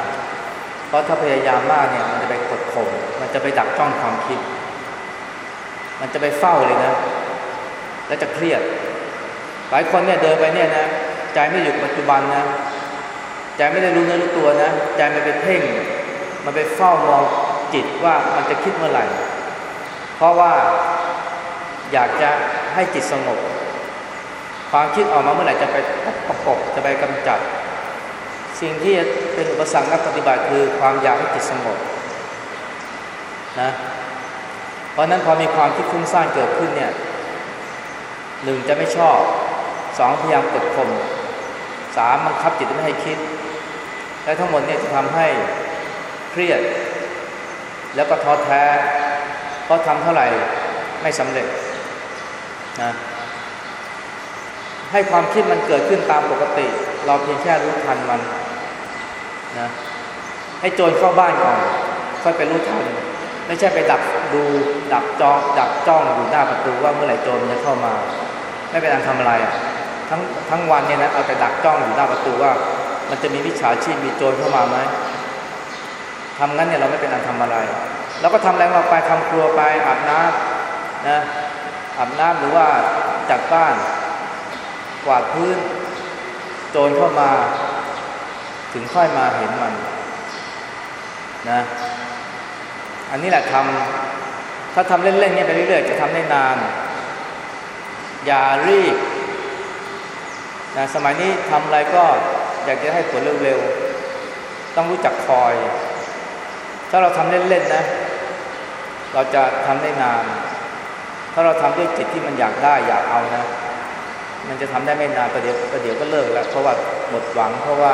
เพราะถ้าพยายามมากเนี่ย มันจะไปกดข่มมันจะไปดักจ้องความคิด มันจะไปเฝ้าเลยนะ แล้วจะเครียด หลายคนเนี่ยเดินไปเนี่ยนะใจไม่อยู่ปัจจุบันนะใจไม่ได้รู้เนื้อรู้ตัวนะใจมันไปเพ่ง มันไปเฝ้ามองจิตว่ามันจะคิดเมื่อไหร่ เพราะว่าอยากจะให้จิตสงบ ความคิดออกมาเมื่อไหร่จะไปประกบจะไปกำจัด สิ่งที่เป็นอุปสรรคนักปฏิบัติคือความอยากให้จิตสงบนะเพราะนั้นพอมีความคิดฟุ้งซ่านเกิดขึ้นเนี่ยหนึ่งจะไม่ชอบสองพยายามกดข่มสามบังคับจิตไม่ให้คิด และทั้งหมดเนี่ยจะทำให้เครียด แล้วก็ท้อแท้ เพราะทำเท่าไหร่ไม่สำเร็จนะให้ความคิดมันเกิดขึ้นตามปกติ เราเพียงแค่รู้ทันมัน นะให้โจรเข้าบ้านก่อนค่อยไปรู้ทันไม่ใช่ไปดักดูดักจองดักจ้องอยู่หน้าประตูว่าเมื่อไหร่โจรจะเข้ามา ไม่เป็นอันทำอะไรอะทั้งทั้งวันเนี่ยนะเอาแต่ดักจ้องอยู่หน้าประตูว่า มันจะมีวิชาชีพมีโจรเข้ามาไหมทำงั้นเนี่ยเราไม่เป็นอันทำอะไรเราก็ทำแรงเราไปทำครัวไปอาบน้ำนะอาบน้ำหรือว่าจัดบ้าน กวาดพื้น โจรเข้ามา ถึงค่อยมาเห็นมันนะอันนี้แหละทำถ้าทำเล่นๆเนี่ยไปเรื่อยๆจะทำได้นาน อย่ารีบนะสมัยนี้ทำอะไรก็อยากจะให้ผลเร็วๆ ต้องรู้จักคอย ถ้าเราทำเล่นๆนะ เราจะทำได้นาน ถ้าเราทำด้วยจิตที่มันอยากได้อยากเอานะ มันจะทำได้ไม่นานประเดี๋ยวประเดี๋ยวก็เลิกแล้วเพราะว่าหมดหวังเพราะว่า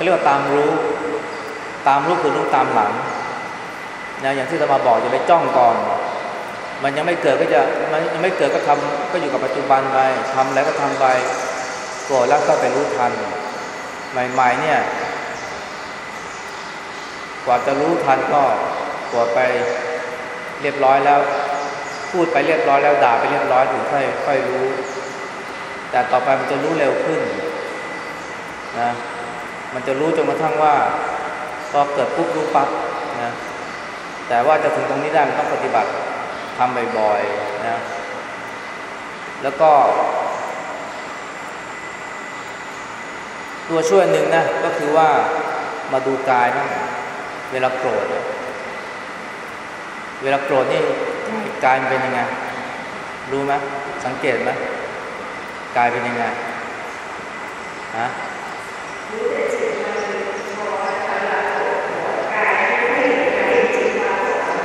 เขาเรียกว่าตามรู้ ตามรู้คือรู้ตามหลังนะอย่างที่เรามาบอกอย่าไปจ้องก่อน มันยังไม่เกิดก็จะมันยังไม่เกิดก็ทำก็อยู่กับปัจจุบันไปทำแล้วก็ทำไปโกรธแล้วก็ไปรู้ทัน ใหม่ๆเนี่ย กว่าจะรู้ทันก็กว่าไปเรียบร้อยแล้ว พูดไปเรียบร้อยแล้วด่าไปเรียบร้อยถึงค่อยค่อยรู้ แต่ต่อไปมันจะรู้เร็วขึ้นนะ มันจะรู้จนกระทั่งว่าพอเกิดปุ๊บรู้ปั๊บนะแต่ว่าจะถึงตรงนี้ได้มันต้องปฏิบัติทำบ่อยๆนะแล้วก็ ตัวช่วยหนึ่งนะก็คือว่ามาดูกายบ้างเวลาโกรธเนี่ยเวลาโกรธนี่กายมันเป็นยังไงรู้ไหมสังเกตไหมกายเป็นยังไงฮะ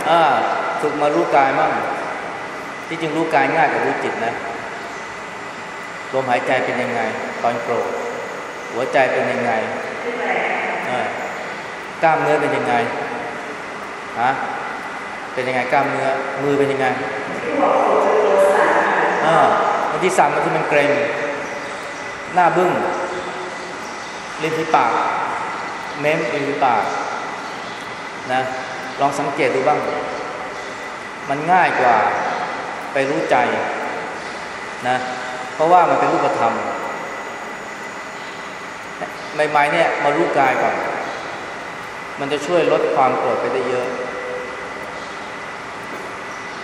อ่าฝึกมารู้กายมั่งที่จริงรู้กายง่ายกว่ารู้จิตนะลมหายใจเป็นยังไง ตอนโกรธหัวใจเป็นยังไงกล้ามเนื้อเป็นยังไงฮะเป็นยังไงกล้ามเนื้อมือเป็นยังไงอ่าบางทีสั่นบางทีมันเกรงหน้าบึ้งลิ้นที่ปาก เม้มลิ้นที่ปากนะ ลองสังเกตดูบ้าง มันง่ายกว่าไปรู้ใจนะเพราะว่ามันเป็นรูปธรรมใหม่ๆเนี่ยมารู้กายก่อน มันจะช่วยลดความโกรธไปได้เยอะ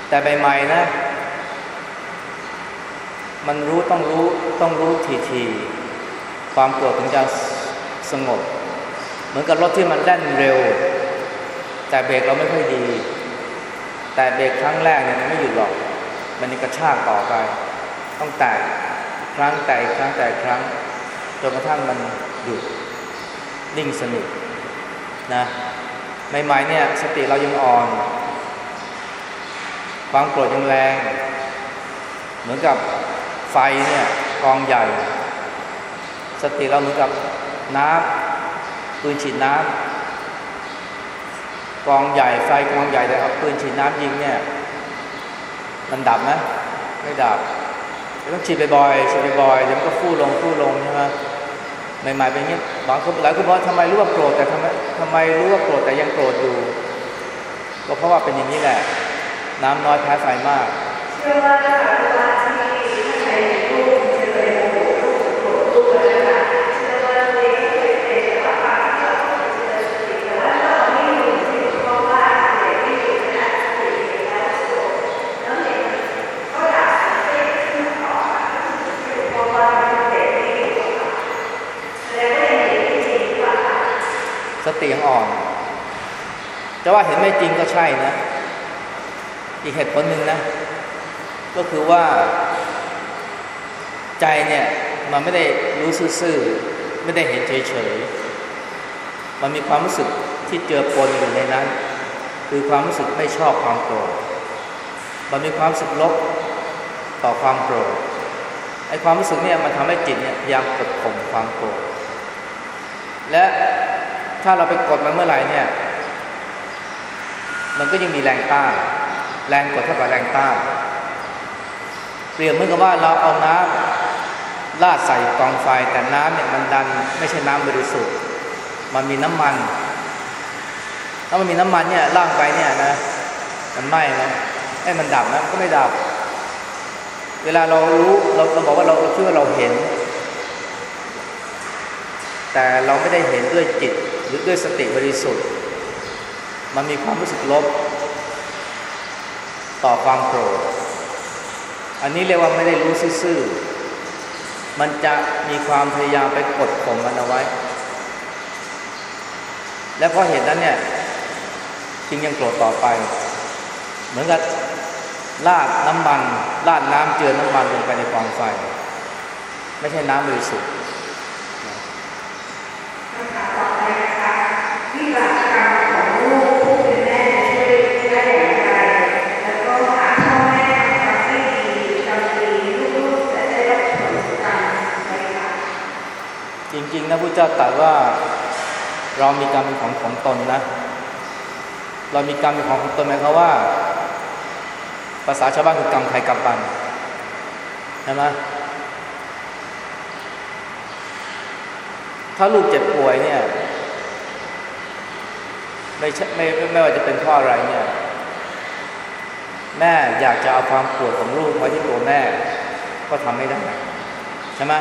แต่ใหม่ๆนะ มันรู้ต้องรู้ต้องรู้ทีๆความโกรธถึงจะสงบ เหมือนกับรถที่มันแล่นเร็ว แต่เบรกเราไม่ค่อยดี แต่เบรกครั้งแรกเนี่ยมันไม่หยุดหรอก มันกระชากต่อไป ต้องแตะครั้งแตะครั้งแตะครั้งจนกระทั่งมันหยุดนิ่งสนิทนะใหม่ๆเนี่ยสติเรายังอ่อน ความโกรธยังแรง เหมือนกับไฟเนี่ยกองใหญ่ สติเราเหมือนกับน้ำปืนฉีดน้ำ กองใหญ่ไฟกองใหญ่แต่เอาปืนฉีดน้ำยิงเนี่ย มันดับไหมไม่ดับต้องฉีดบ่อยๆฉีดบ่อยๆเดี๋ยวมันก็ฟู่ลงฟู่ลงใช่ไหมใหม่ๆเป็นอย่างนี้บางคนหลายคนบอกทำไมรู้ว่าโกรธแต่ทำไมทำไมรู้ว่าโกรธแต่ยังโกรธอยู่ ก็เพราะว่าเป็นอย่างนี้แหละ น้ำน้อยแพ้ไฟมากเชื่อว่าถ้าเวลาที่ถ้าใครเห็นรูปจะเลยโมโหรูปโกรธรูปอะไรนะเชื่อว่าตัวเองก็เคยเป็นแต่ว่าการที่เราเจริญสติแต่ว่าถ้าเราไม่อยู่ที่เพราะว่าเด็กไม่อยู่นะสติเองแล้วโกรธแล้วเด็กก็อยากจะเต้นขึ้นต่อเพราะว่าเด็กไม่อยู่แสดงว่ายังเด็กไม่จริงหรือเปล่า่อน จะว่าเห็นไม่จริงก็ใช่นะ อีกเหตุผลหนึ่งนะ ก็คือว่า ใจเนี่ยมันไม่ได้รู้ซื่อๆไม่ได้เห็นเฉยๆ มันมีความรู้สึกที่เจือปนอยู่ในนั้น คือความรู้สึกไม่ชอบความโกรธมันมีความรู้สึกลบต่อความโกรธไอ้ความรู้สึกเนี่ยมันทำให้จิตเนี่ยพยายามกดข่มความโกรธและ ถ้าเราไปกดมันเมื่อไหร่เนี่ย มันก็ยังมีแรงต้านแรงกดเท่ากับแรงต้านเปรียบเหมือนกับว่าเราเอาน้ำลาดใส่กองไฟแต่น้ำเนี่ยมันดันไม่ใช่น้ำบริสุทธิ์ มันมีน้ำมันถ้ามันมีน้ำมันเนี่ยล่างไปเนี่ยนะมันไหม้นะไอ้มันดับนะก็ไม่ดับ เวลาเรารู้เราเราบอกว่าเราคิดว่าเราเห็น แต่เราไม่ได้เห็นด้วยจิต หรือด้วยสติบริสุทธิ์ มันมีความรู้สึกลบ ต่อความโกรธ อันนี้เรียกว่าไม่ได้รู้ซื่อๆมันจะมีความพยายามไปกดข่มมันเอาไว้ และเพราะเหตุนั้นเนี่ยจึงยังโกรธต่อไป เหมือนกับลาดน้ำมันลาดน้ำเจือน้ำมันลงไปในกองไฟ ไม่ใช่น้ำบริสุทธิ์ จริง ๆ นะพระเจ้าตรัสว่าเรามีกรรมเป็นของของตนนะ เรามีกรรมเป็นของของตนหมายความว่า ภาษาชาวบ้านคือกรรมใครกรรมมันใช่ไหมถ้าลูกเจ็บป่วยเนี่ยไม่ไม่ไม่ว่าจะเป็นพราะอะไรเนี่ยแม่อยากจะเอาความปวดของลูกไว้ที่ตัวแม่ ก็ทำไม่ได้ใช่ไหม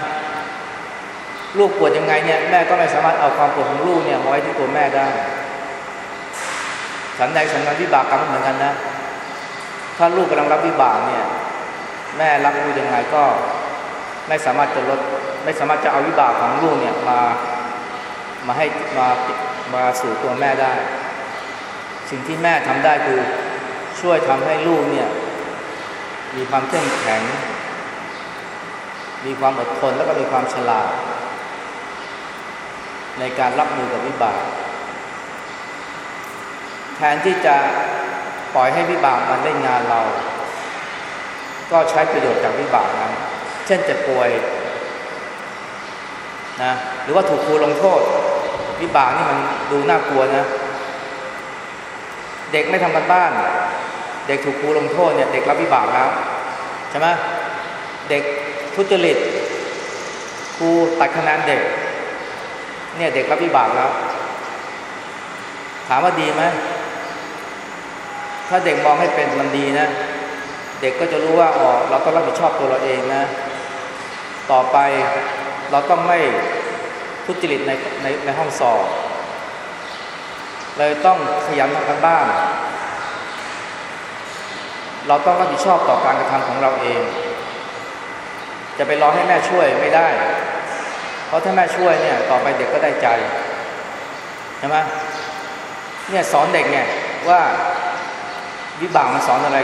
ลูกปวดยังไงเนี่ยแม่ก็ไม่สามารถเอาความปวดของลูกเนี่ยมาไว้ที่ตัวแม่ได้ฉันใดฉันนั้นวิบากกรรมเหมือนกันนะ ถ้าลูกกำลังรับวิบากเนี่ย แม่รับลูกยังไงก็ไม่สามารถจะลดไม่สามารถจะเอาวิบากของลูกเนี่ยมามาให้มามาสู่ตัวแม่ได้ สิ่งที่แม่ทำได้คือช่วยทำให้ลูกเนี่ยมีความเข้มแข็ง มีความอดทนแล้วก็มีความฉลาด ในการรับมือกับวิบาก แทนที่จะปล่อยให้วิบากมันเล่นงานเรา ก็ใช้ประโยชน์จากวิบากนั้น เช่นเจ็บป่วยนะหรือว่าถูกครูลงโทษ วิบากนี่มันดูน่ากลัวนะ เด็กไม่ทำกันบ้าน เด็กถูกครูลงโทษเนี่ยเด็กรับวิบากแล้วใช่ไหมเด็กทุจริตครูตัดคะแนนเด็ก เนี่ยเด็กรับวิบากแล้ว ถามว่าดีไหมถ้าเด็กมองให้เป็นมันดีนะ เด็กก็จะรู้ว่าอ๋อเราต้องรับผิดชอบตัวเราเองนะ ต่อไปเราต้องไม่ทุจริตในในในห้องสอบเลยต้องขยันทำกันบ้าน เราต้องรับผิดชอบต่อการกระทำของเราเอง จะไปรอให้แม่ช่วยไม่ได้ เพราะถ้าแม่ช่วยเนี่ยต่อไปเด็กก็ได้ใจใช่ไหมเนี่ยสอนเด็กเนี่ยว่าวิบากมันสอนอะไร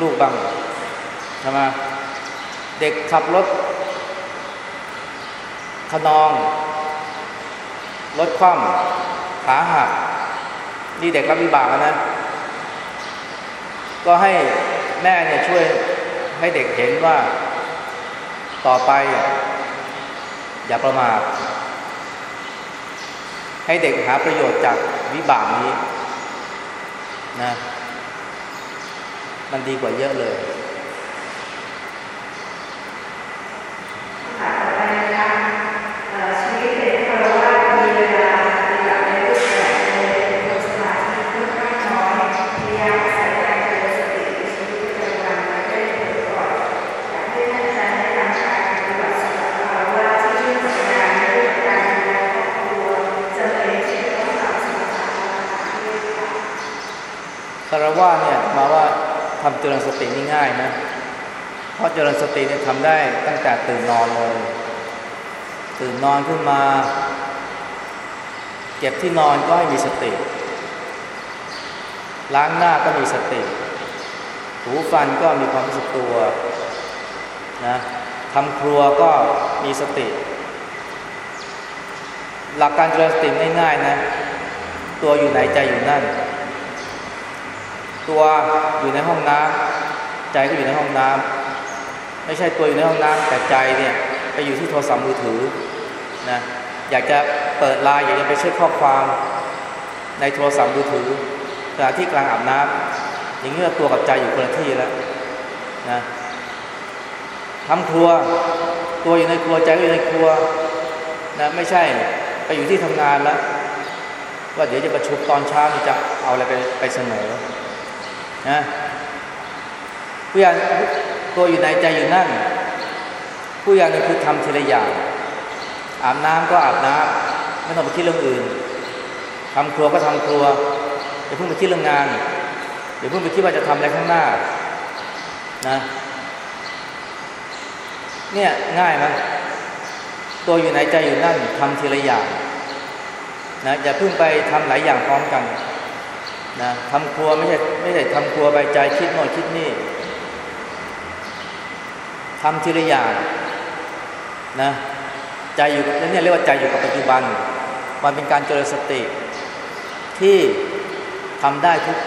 ลูกบ้างใช่ไหมเด็กขับรถขนอง รถคว่ำขาหักนี่เด็กรับวิบากนะ ก็ให้แม่เนี่ยช่วยให้เด็กเห็นว่าต่อไป อย่าประมาทให้เด็กหาประโยชน์จากวิบากนี้นะมันดีกว่าเยอะเลยค่ะต่อไปนะคะ คาเนี่ยมาว่าทำเจริญสตินี่ง่ายนะ เพราะเจริญสติเนี่ยทำได้ตั้งแต่ตื่นนอนเลย ตื่นนอนขึ้นมา เก็บที่นอนก็ให้มีสติ ล้างหน้าก็มีสติ หูฟันก็มีความรู้สึกตัวนะทำครัวก็มีสติ หลักการเจริญสติง่ายๆนะ ตัวอยู่ไหนใจอยู่นั่น ตัวอยู่ในห้องน้ำใจก็อยู่ในห้องน้ำไม่ใช่ตัวอยู่ในห้องน้ำแต่ใจเนี่ยไปอยู่ที่โทรศัพท์มือถือนะอยากจะเปิดไลน์อยากจะไปเช็คข้อความในโทรศัพท์มือถือขณะที่กลางอาบน้ำอย่างนี้ตัวกับใจอยู่คนละที่แล้วนะทำครัวตัวอยู่ในครัวใจก็อยู่ในครัวนะไม่ใช่ไปอยู่ที่ทำงานแล้วว่าเดี๋ยวจะประชุมตอนเช้าจะเอาอะไรไปไปเสนอ นะผู้อย่างตัวอยู่ในใจอยู่นั่น ผู้อย่างนึงคือทำทีละอย่าง อาบน้ำก็อาบน้ำไม่ต้องไปคิดเรื่องอื่นทำครัวก็ทำครัวอย่าเพิ่งไปคิดเรื่องงานอย่าเพิ่งไปคิดว่าจะทำอะไรข้างหน้านะเนี่ยง่ายไหมตัวอยู่ในใจอยู่นั่นทำทีละอย่างนะอย่าเพิ่งไปทำหลายอย่างพร้อมกัน นะทำครัวไม่ใช่ไม่ใช่ทำครัวไปใจคิดโน่นคิดนี่ทำทีละอย่างนะใจอยู่นั่นเนี่ยเรียกว่าใจอยู่กับปัจจุบัน มันเป็นการเจริญสติ ที่ทำได้ทุก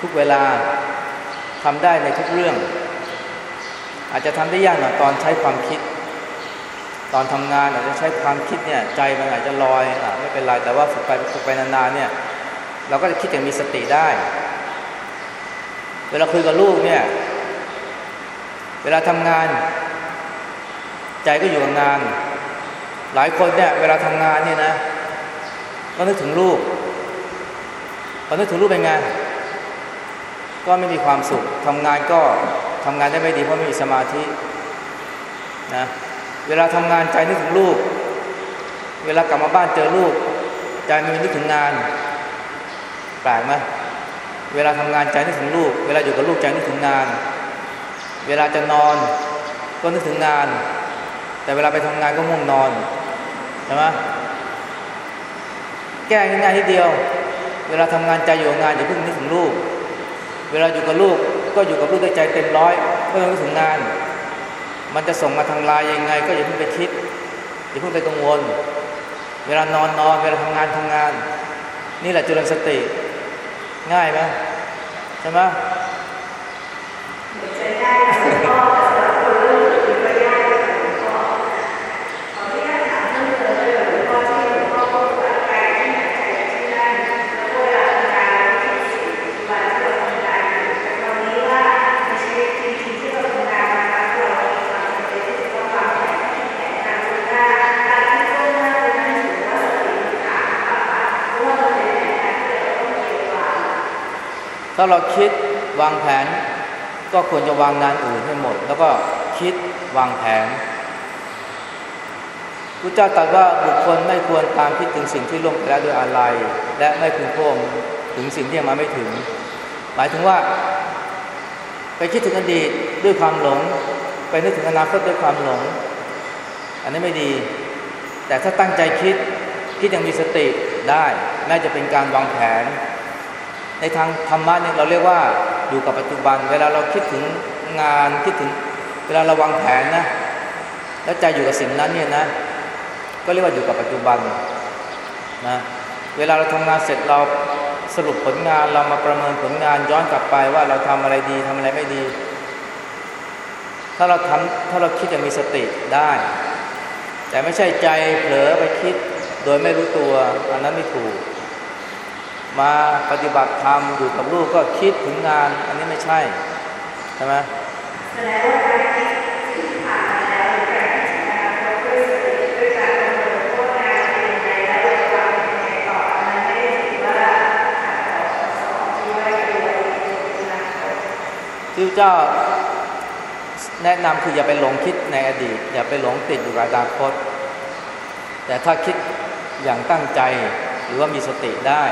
ทุกเวลาทำได้ในทุกเรื่อง อาจจะทำได้ยากหน่อยตอนใช้ความคิด ตอนทำงานอาจจะใช้ความคิดเนี่ยใจมันอาจจะลอยอะไม่เป็นไรแต่ว่าฝึกไปฝึกไปนานๆเนี่ย เราก็จะคิดอย่างมีสติได้ เวลาคุยกับลูกเนี่ย เวลาทำงาน ใจก็อยู่กับงาน หลายคนเนี่ยเวลาทำงานเนี่ยนะก็นึกถึงลูกพอนึกถึงลูกเป็นไงก็ไม่มีความสุขทำงานก็ทำงานได้ไม่ดีเพราะไม่มีสมาธินะเวลาทำงานใจนึกถึงลูก เวลากลับมาบ้านเจอลูกใจมันนึกถึงงาน แปลกไหมเวลาทำงานใจนึกถึงลูก เวลาอยู่กับลูกใจนึกถึงงาน เวลาจะนอนก็นึกถึงงาน แต่เวลาไปทำงานก็ง่วงนอนใช่ไหมแก้ง่ายๆนิดเดียว เวลาทำงานใจอยู่งานอย่าเพิ่งนึกถึงลูก เวลาอยู่กับลูกก็อยู่กับลูกด้วยใจเต็มร้อยไม่ต้องนึกถึงงาน มันจะส่งมาทางไลน์ยังไง ก็อย่าเพิ่งไปคิดอย่าเพิ่งไปกังวล เวลานอนนอน เวลาทำงานทำงาน นี่แหละจุลสติ ง่ายไหมใช่ไหม ถ้าเราคิดวางแผน ก็ควรจะวางงานอื่นให้หมด แล้วก็คิดวางแผนพระเจ้าตรัสว่าบุคคลไม่ควรตามคิดถึงสิ่งที่ล่วงไปแล้วโดยอะไร และไม่พึงพวงถึงสิ่งที่ยังมาไม่ถึง หมายถึงว่า ไปคิดถึงอดีตด้วยความหลง ไปนึกถึงอนาคตด้วยความหลง อันนี้ไม่ดี แต่ถ้าตั้งใจคิดคิดอย่างมีสติได้แม้จะเป็นการวางแผน ในทางธรรมะเนี่ยเราเรียกว่าอยู่กับปัจจุบัน เวลาเราคิดถึงงานคิดถึงเวลาเราวางแผนนะแล้วใจอยู่กับสิ่งนั้นเนี่ยนะก็เรียกว่าอยู่กับปัจจุบันนะเวลาเราทำงานเสร็จเราสรุปผลงานเรามาประเมินผลงานย้อนกลับไปว่าเราทำอะไรดีทำอะไรไม่ดี ถ้าเราทำถ้าเราคิดอย่างมีสติได้ แต่ไม่ใช่ใจเผลอไปคิดโดยไม่รู้ตัวอันนั้นไม่ถูก มาปฏิบัติธรรมอยู่กับลูกก็คิดถึงงาน อันนี้ไม่ใช่ ใช่ไหมแสดงว่าการคิดสิ่งที่ผ่านมาแล้วหรือการคิดถึงอนาคตด้วยสติด้วยการประเมินว่างานเป็นยังไงและเราจะวางเป็นยังไงต่ออันนั้นไม่ได้ถือว่าขัดต่อคำสอนที่ว่าจะดูแนาคตที่พระเจ้าแนะนำคืออย่าไปหลงคิดในอดีต อย่าไปหลงติดอยู่กับอนาคต แต่ถ้าคิดอย่างตั้งใจหรือว่ามีสติได้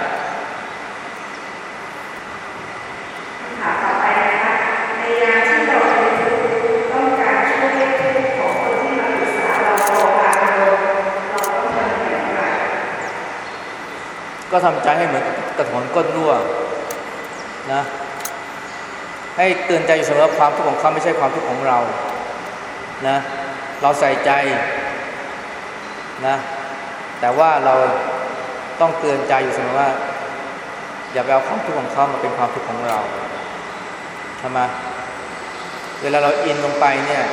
คำถามต่อไปนะคะในยามที่เราเป็นทุกข์ต้องการช่วยทุกข์ของคนที่มาปรึกษาเราขอการอารมณ์เราต้องทำอย่างไร ก็ทำใจให้เหมือนกระถอนก้นรั่วนะให้เตือนใจอยู่เสมอว่าความทุกข์ของเขาไม่ใช่ความทุกข์ของเรานะเราใส่ใจนะแต่ว่าเราต้องเตือนใจอยู่เสมอว่า อย่าไปเอาความทุกข์ของเขามาเป็นความทุกข์ของเราใช่ไมเวลาเราอินลงไปเนี่ย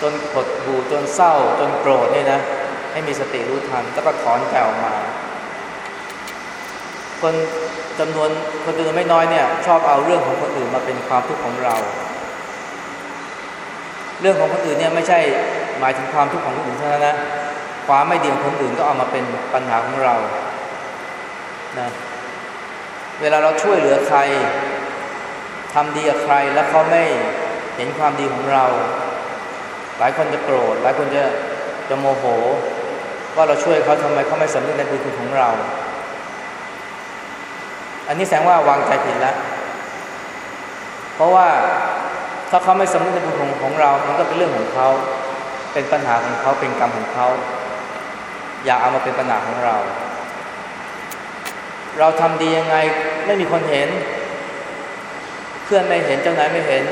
จนหดหู่จนเศร้า จนโกรธเนี่ยนะ ให้มีสติรู้ทันแล้วก็ถอนใจออกมา คนจำนวนคนจำนวนไม่น้อยเนี่ยชอบเอาเรื่องของคนอื่นมาเป็นความทุกข์ของเรา เรื่องของคนอื่นเนี่ยไม่ใช่หมายถึงความทุกข์ของคนอื่นเท่านั้นนะความไม่ดีของคนอื่นก็เอามาเป็นปัญหาของเรานะเวลาเราช่วยเหลือใครทำดีกับใครแล้วเขาไม่เห็นความดีของเรา หลายคนจะโกรธหลายคนจะจะโมโห ว่าเราช่วยเขาทำไมเขาไม่สำนึกในบุญคุณของเรา อันนี้แสดงว่าวางใจผิดแล้ว เพราะว่าถ้าเขาไม่สำนึกในบุญของของเรา มันก็เป็นเรื่องของเขา เป็นปัญหาของเขาเป็นกรรมของเขา อย่าเอามาเป็นปัญหาของเรา เราทำดียังไงไม่มีคนเห็น เพื่อนไม่เห็นเจ้านายไม่เห็น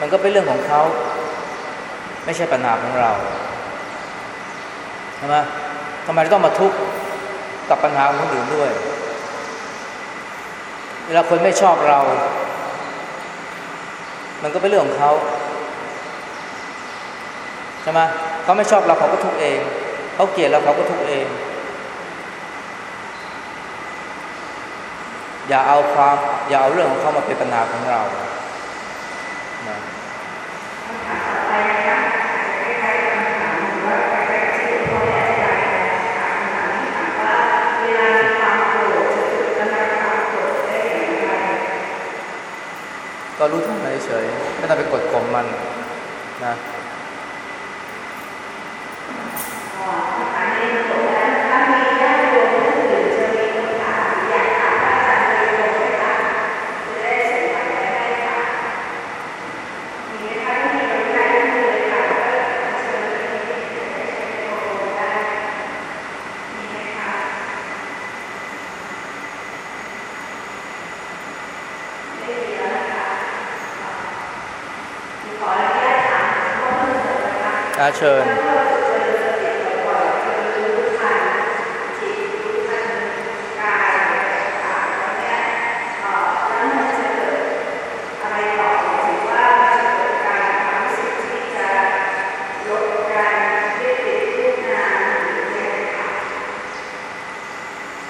มันก็เป็นเรื่องของเขา ไม่ใช่ปัญหาของเราใช่ไหมทำไมเราต้องมาทุกข์กับปัญหาของคนอื่นด้วย ลาคนไม่ชอบเรา มันก็เป็นเรื่องของเขาใช่ไหมเขาไม่ชอบเราเขาก็ทุกเอง เขาเกลียดเราเขาก็ทุกเอง อย่าเอาความ อย่าเอาเรื่องของเขามาเป็นปัญหาของเรานะ ก็รู้ทันมันเฉยไม่ต้องไปกดข่มมันนะ อาเชิญ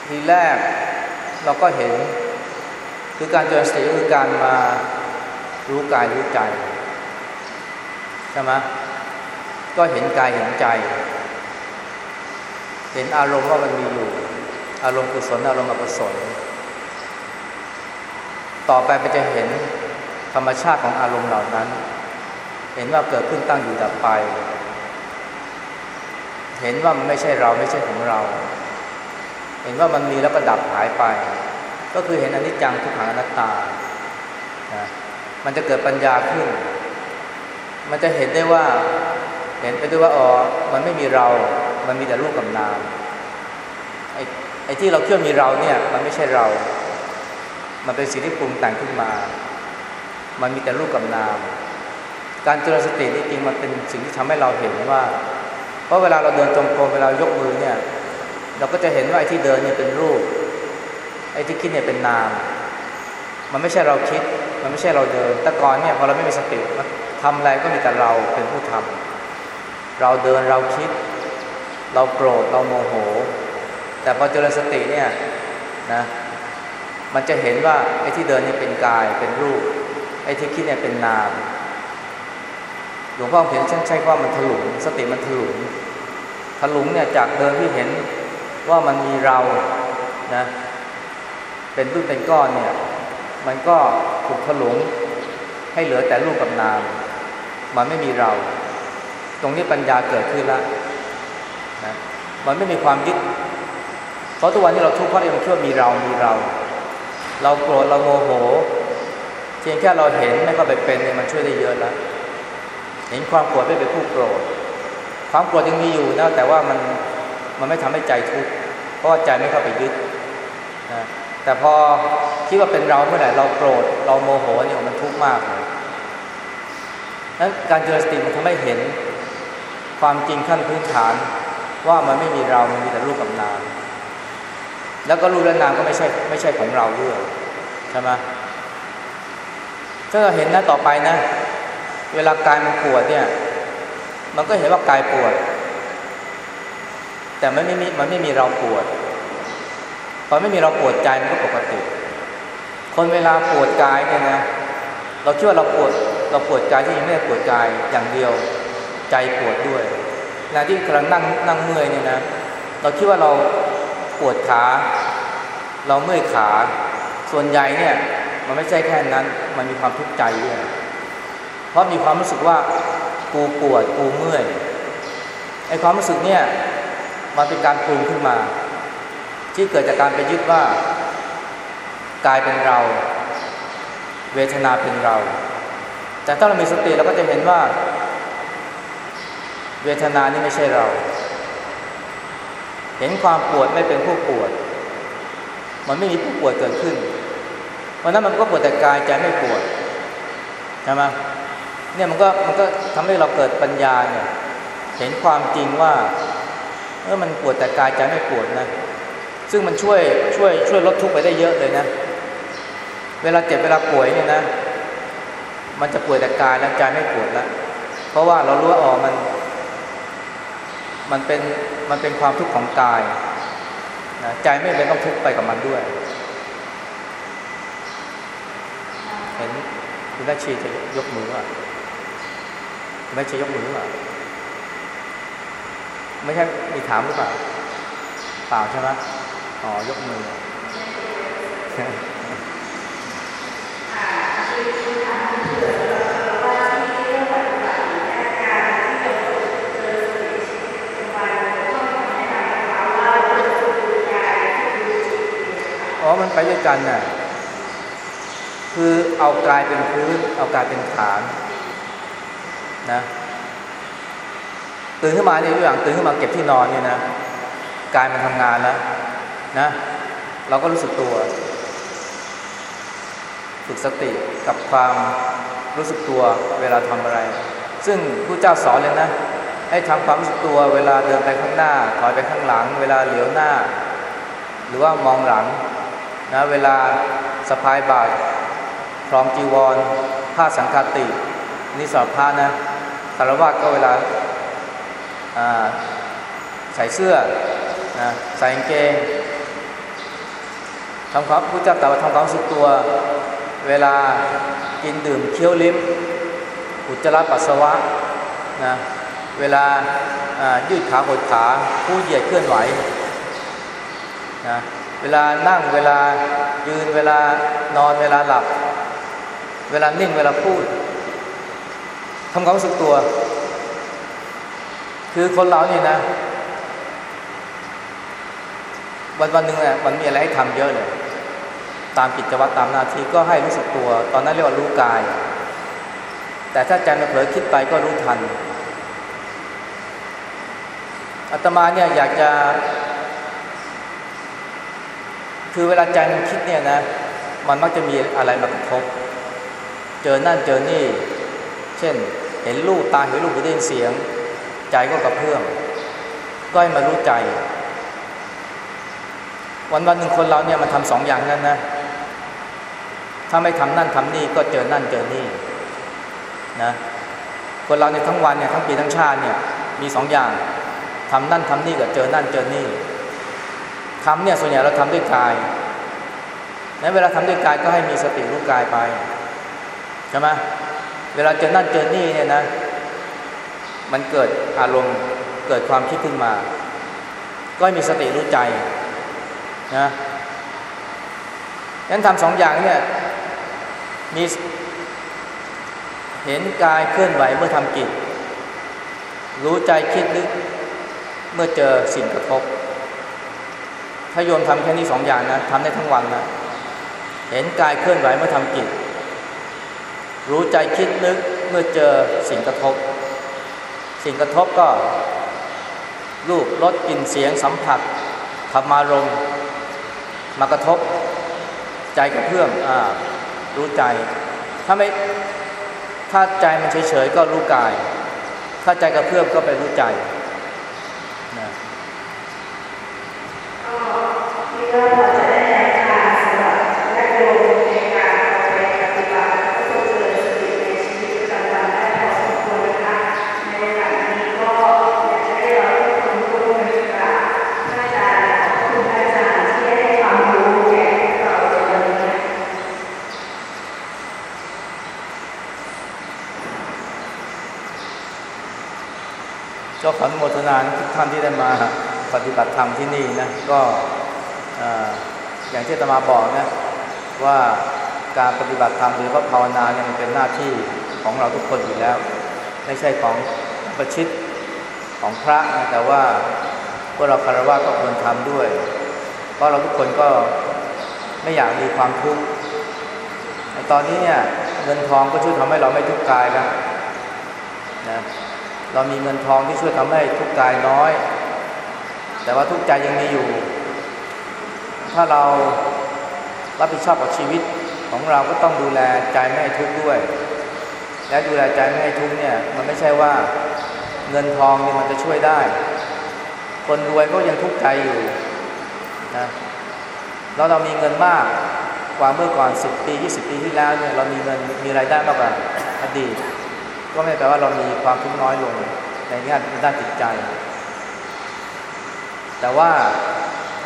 ทีแรกเราก็เห็น คือการเจริญสติคือการมารู้กายรู้ใจใช่ไหม ก็เห็นกายเห็นใจ เห็นอารมณ์ว่ามันมีอยู่ อารมณ์กุศลอารมณ์อกุศล ต่อไปมันจะเห็นธรรมชาติของอารมณ์เหล่านั้น เห็นว่าเกิดขึ้นตั้งอยู่ดับไป เห็นว่ามันไม่ใช่เราไม่ใช่ของเรา เห็นว่ามันมีแล้วก็ดับหายไป ก็คือเห็นอนิจจังทุกขังอนัตตานะมันจะเกิดปัญญาขึ้น มันจะเห็นได้ว่า เห็นไปด้วยว่าอ๋อมันไม่มีเรา มันมีแต่รูปกับนามไอ้ไอ้ที่เราเชื่อมีเราเนี่ย มันไม่ใช่เรา มันเป็นสิ่งที่ปรุงแต่งขึ้นมา มันมีแต่รูปกับนาม การเจริญสตินี่จริงมันเป็นสิ่งที่ทำให้เราเห็นว่า เพราะเวลาเราเดินจงกรมเวลายกมือเนี่ย เราก็จะเห็นว่าไอ้ที่เดินเนี่ยเป็นรูป ไอ้ที่คิดเนี่ยเป็นนาม มันไม่ใช่เราคิด มันไม่ใช่เราเดิน แต่ก่อนเนี่ยพอเราไม่มีสติทำอะไรก็มีแต่เราเป็นผู้ทำ เราเดินเราคิด เราโกรธเราโมโห แต่พอเจริญสติเนี่ยนะมันจะเห็นว่าไอ้ที่เดินเนี่ยเป็นกายเป็นรูป ไอ้ที่คิดเนี่ยเป็นนามหลวงพ่อเห็นช่างใช่ว่ามันถลุงสติมันถลุงถลุงเนี่ยจากเดินที่เห็นว่ามันมีเรานะเป็นรูปเป็นก้อนเนี่ยมันก็ถูกถลุงให้เหลือแต่รูปกับนาม มันไม่มีเรา ตรงนี้ปัญญาเกิดขึ้นแล้วนะมันไม่มีความยึด เพราะทุกวันที่เราทุกข์เพราะเราเชื่อมีเรามีเรา เราโกรธเราโมโหเพียงแค่เราเห็นไม่ก็ไปเป็นเนี่ยมันช่วยได้เยอะแล้วเห็นความโกรธไม่เป็นผู้โกรธความโกรธยังมีอยู่นะแต่ว่ามันมันไม่ทำให้ใจทุกข์เพราะใจไม่เข้าไปยึดนะแต่พอคิดว่าเป็นเราเมื่อไหร่เราโกรธเราโมโหเนี่ยมันทุกข์มากเลยนั้นการเจริญสติมันทำให้เห็น ความจริงขั้นพื้นฐานว่ามันไม่มีเรา มันมีแต่รูปกับนาม แล้วก็รูปและนามก็ไม่ใช่ไม่ใช่ของเราด้วยใช่ไหมถ้าเราเห็นนะต่อไปนะ เวลากายมันปวดเนี่ย มันก็เห็นว่ากายปวด แต่มันไม่มีมันไม่มีเราปวด พอไม่มีเราปวดใจมันก็ปกติ คนเวลาปวดกายเนี่ยนะ เราคิดว่าเราปวดเราปวดกายที่ยังไม่ได้ปวดกายอย่างเดียว ใจปวดด้วยเวลาที่กำลังนั่งนั่งเมื่อยเนี่ยนะ เราคิดว่าเราปวดขา เราเมื่อยขา ส่วนใหญ่เนี่ย มันไม่ใช่แค่นั้น มันมีความทุกข์ใจด้วย เพราะมีความรู้สึกว่ากูปวดกูเมื่อยไอ้ความรู้สึกเนี่ยมันเป็นการปรุงขึ้นมา ที่เกิดจากการไปยึดว่ากายเป็นเรา เวทนาเป็นเรา แต่ถ้าเรามีสติเราก็จะเห็นว่า เวทนานี่ไม่ใช่เรา เห็นความปวดไม่เป็นผู้ปวด มันไม่มีผู้ปวดเกิดขึ้นเพราะนั้นมันก็ปวดแต่กายใจไม่ปวดใช่ไหมเนี่ยมันก็มันก็ทำให้เราเกิดปัญญาเนี่ยเห็นความจริงว่าเออมันปวดแต่กายใจไม่ปวดนะ ซึ่งมันช่วยช่วยช่วยลดทุกข์ไปได้เยอะเลยนะ เวลาเจ็บเวลาป่วยเนี่ยนะ มันจะป่วยแต่กายแล้วใจไม่ปวดแล้วเพราะว่าเรารู้ว่าอ๋อมัน มันเป็นมันเป็นความทุกข์ของกายนะใจไม่เป็นต้องทุกข์ไปกับมันด้วย เห็นคุณนัชชีจะยกมืออะคุณนัชชียกมืออะไม่ใช่มีถามหรือเปล่าเปล่าใช่ไหมอ๋อยกมือ อมันไปด้วยกันน่ะคือเอากายเป็นพื้น เอากายเป็นฐานนะตื่นขึ้นมาเนี่ยอย่างตื่นขึ้นมาเก็บที่นอนเนี่ยนะกายมันทำงานแล้วนะ เราก็รู้สึกตัว ฝึกสติกับความรู้สึกตัวเวลาทำอะไร ซึ่งผู้เจ้าสอนเลยนะ ให้ทำความรู้สึกตัวเวลาเดินไปข้างหน้า ถอยไปข้างหลัง เวลาเหลียวหน้า หรือว่ามองหลัง นะเวลาสะพายบาตรครองจีวรผ้าสังฆาตินี่สอบผ้านะคารวะก็เวลาใส่เสื้อนะใส่กางเกงทำความพุทธเจ้าตรัสว่าทำความสุขตัว เวลากินดื่มเคี้ยวลิ้มอุจจาระปัสสาวะนะเวลายืดขาหดขาผู้เหยียดเคลื่อนไหวนะ เวลานั่งเวลายืนเวลานอนเวลาหลับ เวลานิ่งเวลาพูดทำความรู้สึกตัว คือคนเรานี่นะ วันวันหนึ่งเนี่ยมันมีอะไรให้ทำเยอะเลยตามกิจวัตรตามหน้าที่ก็ให้รู้สึกตัว ตอนนั้นเรียกว่ารู้กาย แต่ถ้าใจมันเผลอคิดไปก็รู้ทันอาตมาเนี่ยอยากจะ คือเวลาใจมันคิดเนี่ยนะ มันมักจะมีอะไรมากระทบ เจอนั่นเจอนี่ เช่น เห็นรูปตาเห็นรูปหูได้ยินเสียง ใจก็กระเพื่อมก็ให้มารู้ใจ วันวันหนึ่งคนเราเนี่ยมันทำสองอย่างนั้นนะ ถ้าไม่ทำนั่นทำนี่ก็เจอนั่นเจอนี่นะคนเราในทั้งวันเนี่ยทั้งปีทั้งชาติเนี่ยมีสองอย่างทำนั่นทำนี่กับเจอนั่นเจอนี่ ทำเนี่ยส่วนใหญ่เราทำด้วยกายนั้นเวลาทำด้วยกายก็ให้มีสติรู้กายไปใช่ไหมเวลาเจอนั่นเจอนี่เนี่ยนะ มันเกิดอารมณ์เกิดความคิดขึ้นมา ก็ให้มีสติรู้ใจนะนั้นทำสองอย่างเนี่ยมีเห็นกายเคลื่อนไหวเมื่อทำกิจ รู้ใจคิดนึกเมื่อเจอสิ่งกระทบ ถ้าโยมทำแค่นี้สองอย่างนะทำได้ทั้งวันนะเห็นกายเคลื่อนไหวเมื่อทำกิจ รู้ใจคิดนึกเมื่อเจอสิ่งกระทบ สิ่งกระทบก็รูปรสกลิ่นเสียงสัมผัสธรรมารมมากระทบ ใจกระเพื่อมอ่ารู้ใจ ถ้าไม่ถ้าใจมันเฉยๆก็รู้กาย ถ้าใจกระเพื่อมก็ไปรู้ใจ ก็ขออนุโมทนาทุกท่านที่ได้มา ปฏิบัติธรรมที่นี่นะก็อย่างที่ตมาบอกนะว่าการปฏิบัติธรรมหรือว่าภาวนาเนี่ยมันเป็นหน้าที่ของเราทุกคนอยู่แล้ว ไม่ใช่ของประชิดของพระนะแต่ว่าพวกเราคารวะก็ควรทำด้วย เพราะเราทุกคนก็ไม่อยากมีความทุกข์ตอนนี้เนี่ยเงินทองก็ช่วยทำให้เราไม่ทุกข์กายแล้วนะเรามีเงินทองที่ช่วยทำให้ทุกข์กายน้อย แต่ว่าทุกใจยังมีอยู่ ถ้าเรารับผิดชอบกับชีวิตของเราก็ต้องดูแลใจไม่ให้ทุกข์ด้วย และดูแลใจไม่ให้ทุกข์เนี่ยมันไม่ใช่ว่าเงินทองเนี่ยมันจะช่วยได้ คนรวยก็ยังทุกข์ใจอยู่นะเราเรามีเงินมากกว่าเมื่อก่อน 10 ปี 20 ปีที่แล้วเนี่ยเรามีเงินมีรายได้มากกว่าอดีต ก็ไม่แปลว่าเรามีความทุกข์น้อยลงในแง่ด้านจิตใจ แต่ว่า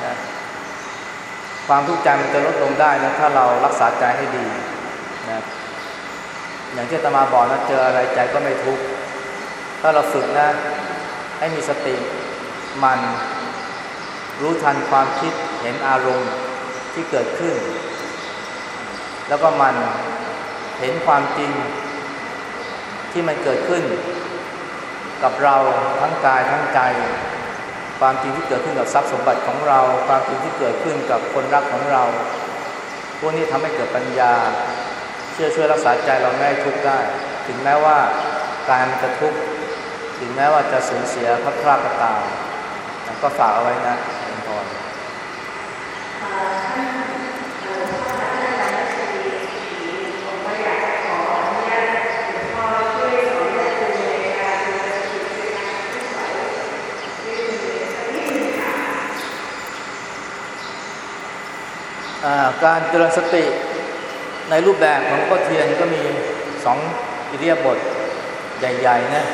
นะความทุกข์ใจมันจะลดลงได้นะถ้าเรารักษาใจให้ดีนะอย่างที่ตมาบอกนะเจออะไรใจก็ไม่ทุกข์ถ้าเราฝึกนะ ให้มีสติมันรู้ทันความคิดเห็นอารมณ์ที่เกิดขึ้น แล้วก็มันเห็นความจริงที่มันเกิดขึ้น กับเราทั้งกายทั้งใจ ความจริงที่เกิดขึ้นกับทรัพย์สมบัติของเรา ความจริงที่เกิดขึ้นกับคนรักของเรา พวกนี้ทำให้เกิดปัญญา เชื่อช่วยรักษาใจเราไม่ให้ทุกข์ได้ ถึงแม้ว่ากายมันจะทุกข์ ถึงแม้ว่าจะสูญเสียพระพราดก็ตามก็ฝากเอาไว้นะเป็นพร การเจริญสติในรูปแบบของก็เทียนก็มีสองอิเลียบทใหญ่ๆนะ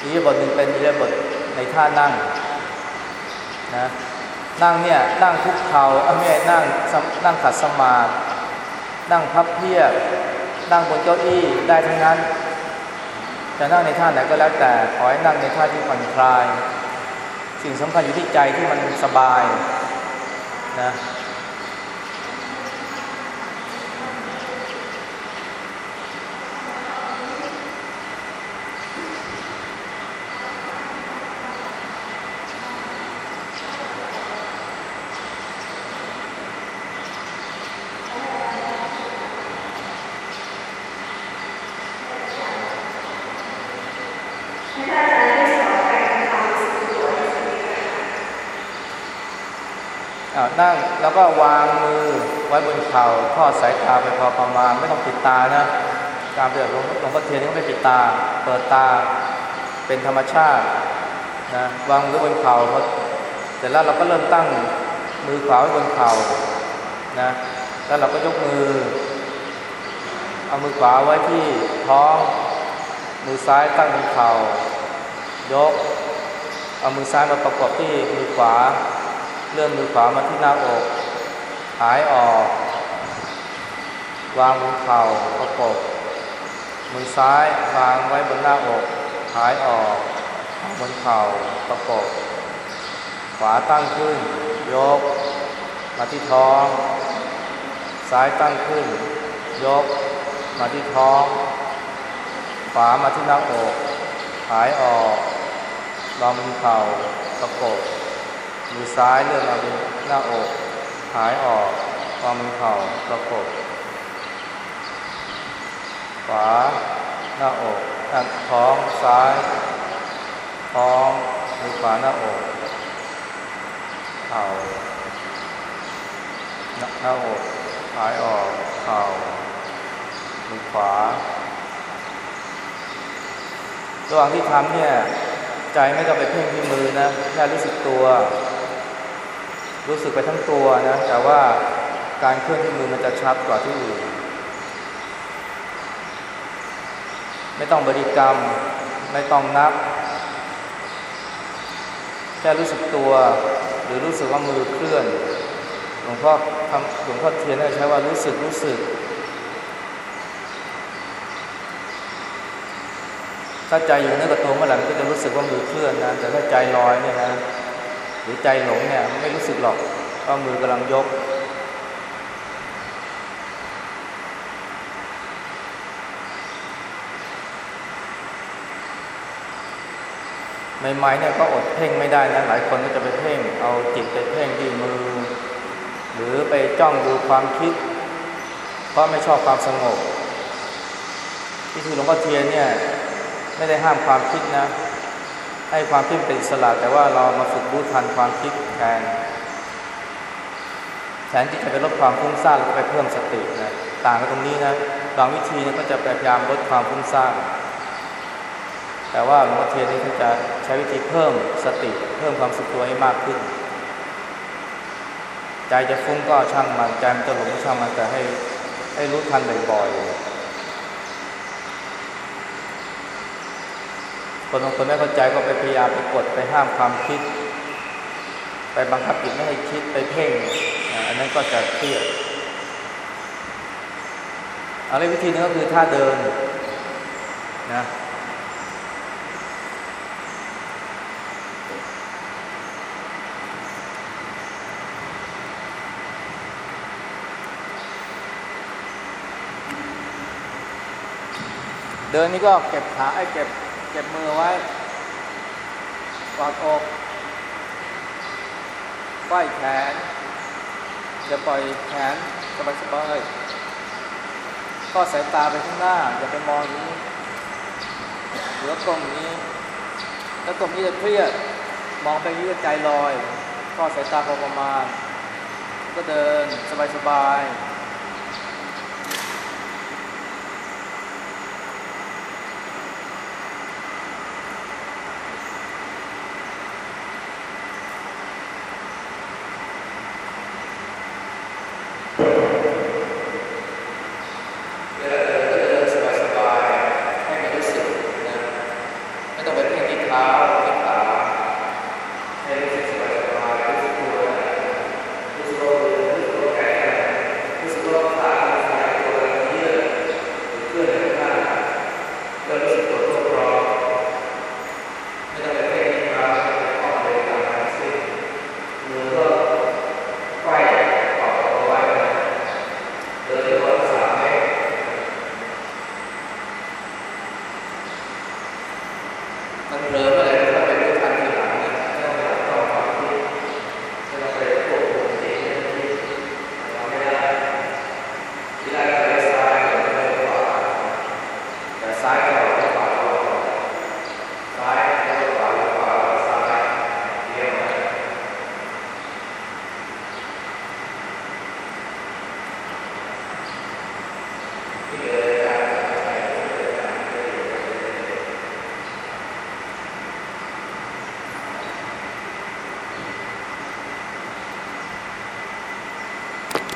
อิเลียบทหนึ่งเป็นอิเลียบทในท่านั่งนะนั่งเนี่ยนั่งคุกเขา่าไม่นั่งนั่งขัดสมาธินั่งพับเพียบ นั่งบนเก้าอี้ได้ทั้งนั้นจะนั่งในท่าไหนก็แล้วแต่ขอให้นั่งในท่าที่ผ่อนคลาย สิ่งสำคัญอยู่ที่ใจที่มันสบายนะนั่งแล้ วางมือไว้บนเข่าทอดสายตาไปพอประมาณไม่ต้องปิดตานะการเปิดลงลงพ่อเทียนก็ไม่ปิดตา เปิดตาเป็นธรรมชาตินะวางมือบนเข่าเสร็จแล้วเราก็เริ่มตั้งมือขวาไว้บนเข่านะแล้วเราก็ยกมือ เอามือขวาไว้ที่ท้อง มือซ้ายตั้งบนเข่ายก เอามือซ้ายมาประกบที่มือขวา เลื่อนมือขวามาที่หน้าอก หายออก วางบนเข่าประกบมือซ้ายวางไว้บนหน้าอกหายออกบนเข่าประกบขวาตั้งขึ้น ยก มาที่ท้อง ซ้ายตั้งขึ้น ยก มาที่ท้อง ขวามาที่หน้าอกหายออกวางบนเข่าประกบมือซ้ายเลื่อนมาเป็นหน้าอก หายออกวางมือเข่าประกบขวา หน้าอกท้องซ้าย ท้องมือขวาหน้าอกเข่าหน้าอกหายออกเข่ามือขวาระหว่างที่ทำเนี่ย ใจไม่ต้องไปเพ่งที่มือนะ แค่รู้สึกตัว รู้สึกไปทั้งตัวนะ แต่ว่าการเคลื่อนที่มือมันจะชัดกว่าที่อื่น ไม่ต้องบริกรรม ไม่ต้องนับ แค่รู้สึกตัว หรือรู้สึกว่ามือเคลื่อน หลวงพ่อทำหลวงพ่อเทียนใช้ว่ารู้สึกรู้สึก ถ้าใจอยู่ในกระตัวเมื่อไหร่ก็จะรู้สึกว่ามือเคลื่อนนะ แต่ถ้าใจลอยเนี่ยนะ หรือใจหลงเนี่ยไม่รู้สึกหรอกว่ามือกำลังยก ใหม่ๆเนี่ยก็อดเพ่งไม่ได้นะหลายคนก็จะไปเพ่ง เอาจิตไปเพ่งที่มือ หรือไปจ้องดูความคิด เพราะไม่ชอบความสงบที่คือหลวงพ่อเทียนเนี่ยไม่ได้ห้ามความคิดนะ ให้ความคิดเป็นอิสระแต่ว่าเรามาฝึกรู้ทันความคิดแทนแทนที่จะไปลดความฟุ้งซ่านเราก็ไปเพิ่มสตินะต่างกันตรงนี้นะบางวิธีเนี่ยก็จะพยายามลดความฟุ้งซ่านแต่ว่าหลวงพ่อเทียนนี่เขาจะใช้วิธีเพิ่มสติ เพิ่มความสุขตัวให้มากขึ้น ใจจะฟุ้งก็ช่างมันใจมันจะหลงก็ช่างมันแต่ให้ให้รู้ทันบ่อยๆ คนบางคนไม่เข้าใจก็ไปพยายามไปกดไปห้ามความคิด ไปบังคับจิตไม่ให้คิดไปเพ่ง อันนั้นก็จะเครียดอะไรวิธีนึงก็คือท่าเดินนะเดินนี่ก็เก็บขาไอ้เก็บ เก็บมือไว้ กอดอกไขว้แขน จะปล่อยแขนสบายสบายๆก็สายตาไปข้างหน้า อย่าไปมองอย่างนี้หรือตรงนี้ แล้วตรงนี้จะเครียด มองไปย่างนี้ก็ใจลอย ก็สายตาพอประมาณ ก็เดินสบายสบายๆ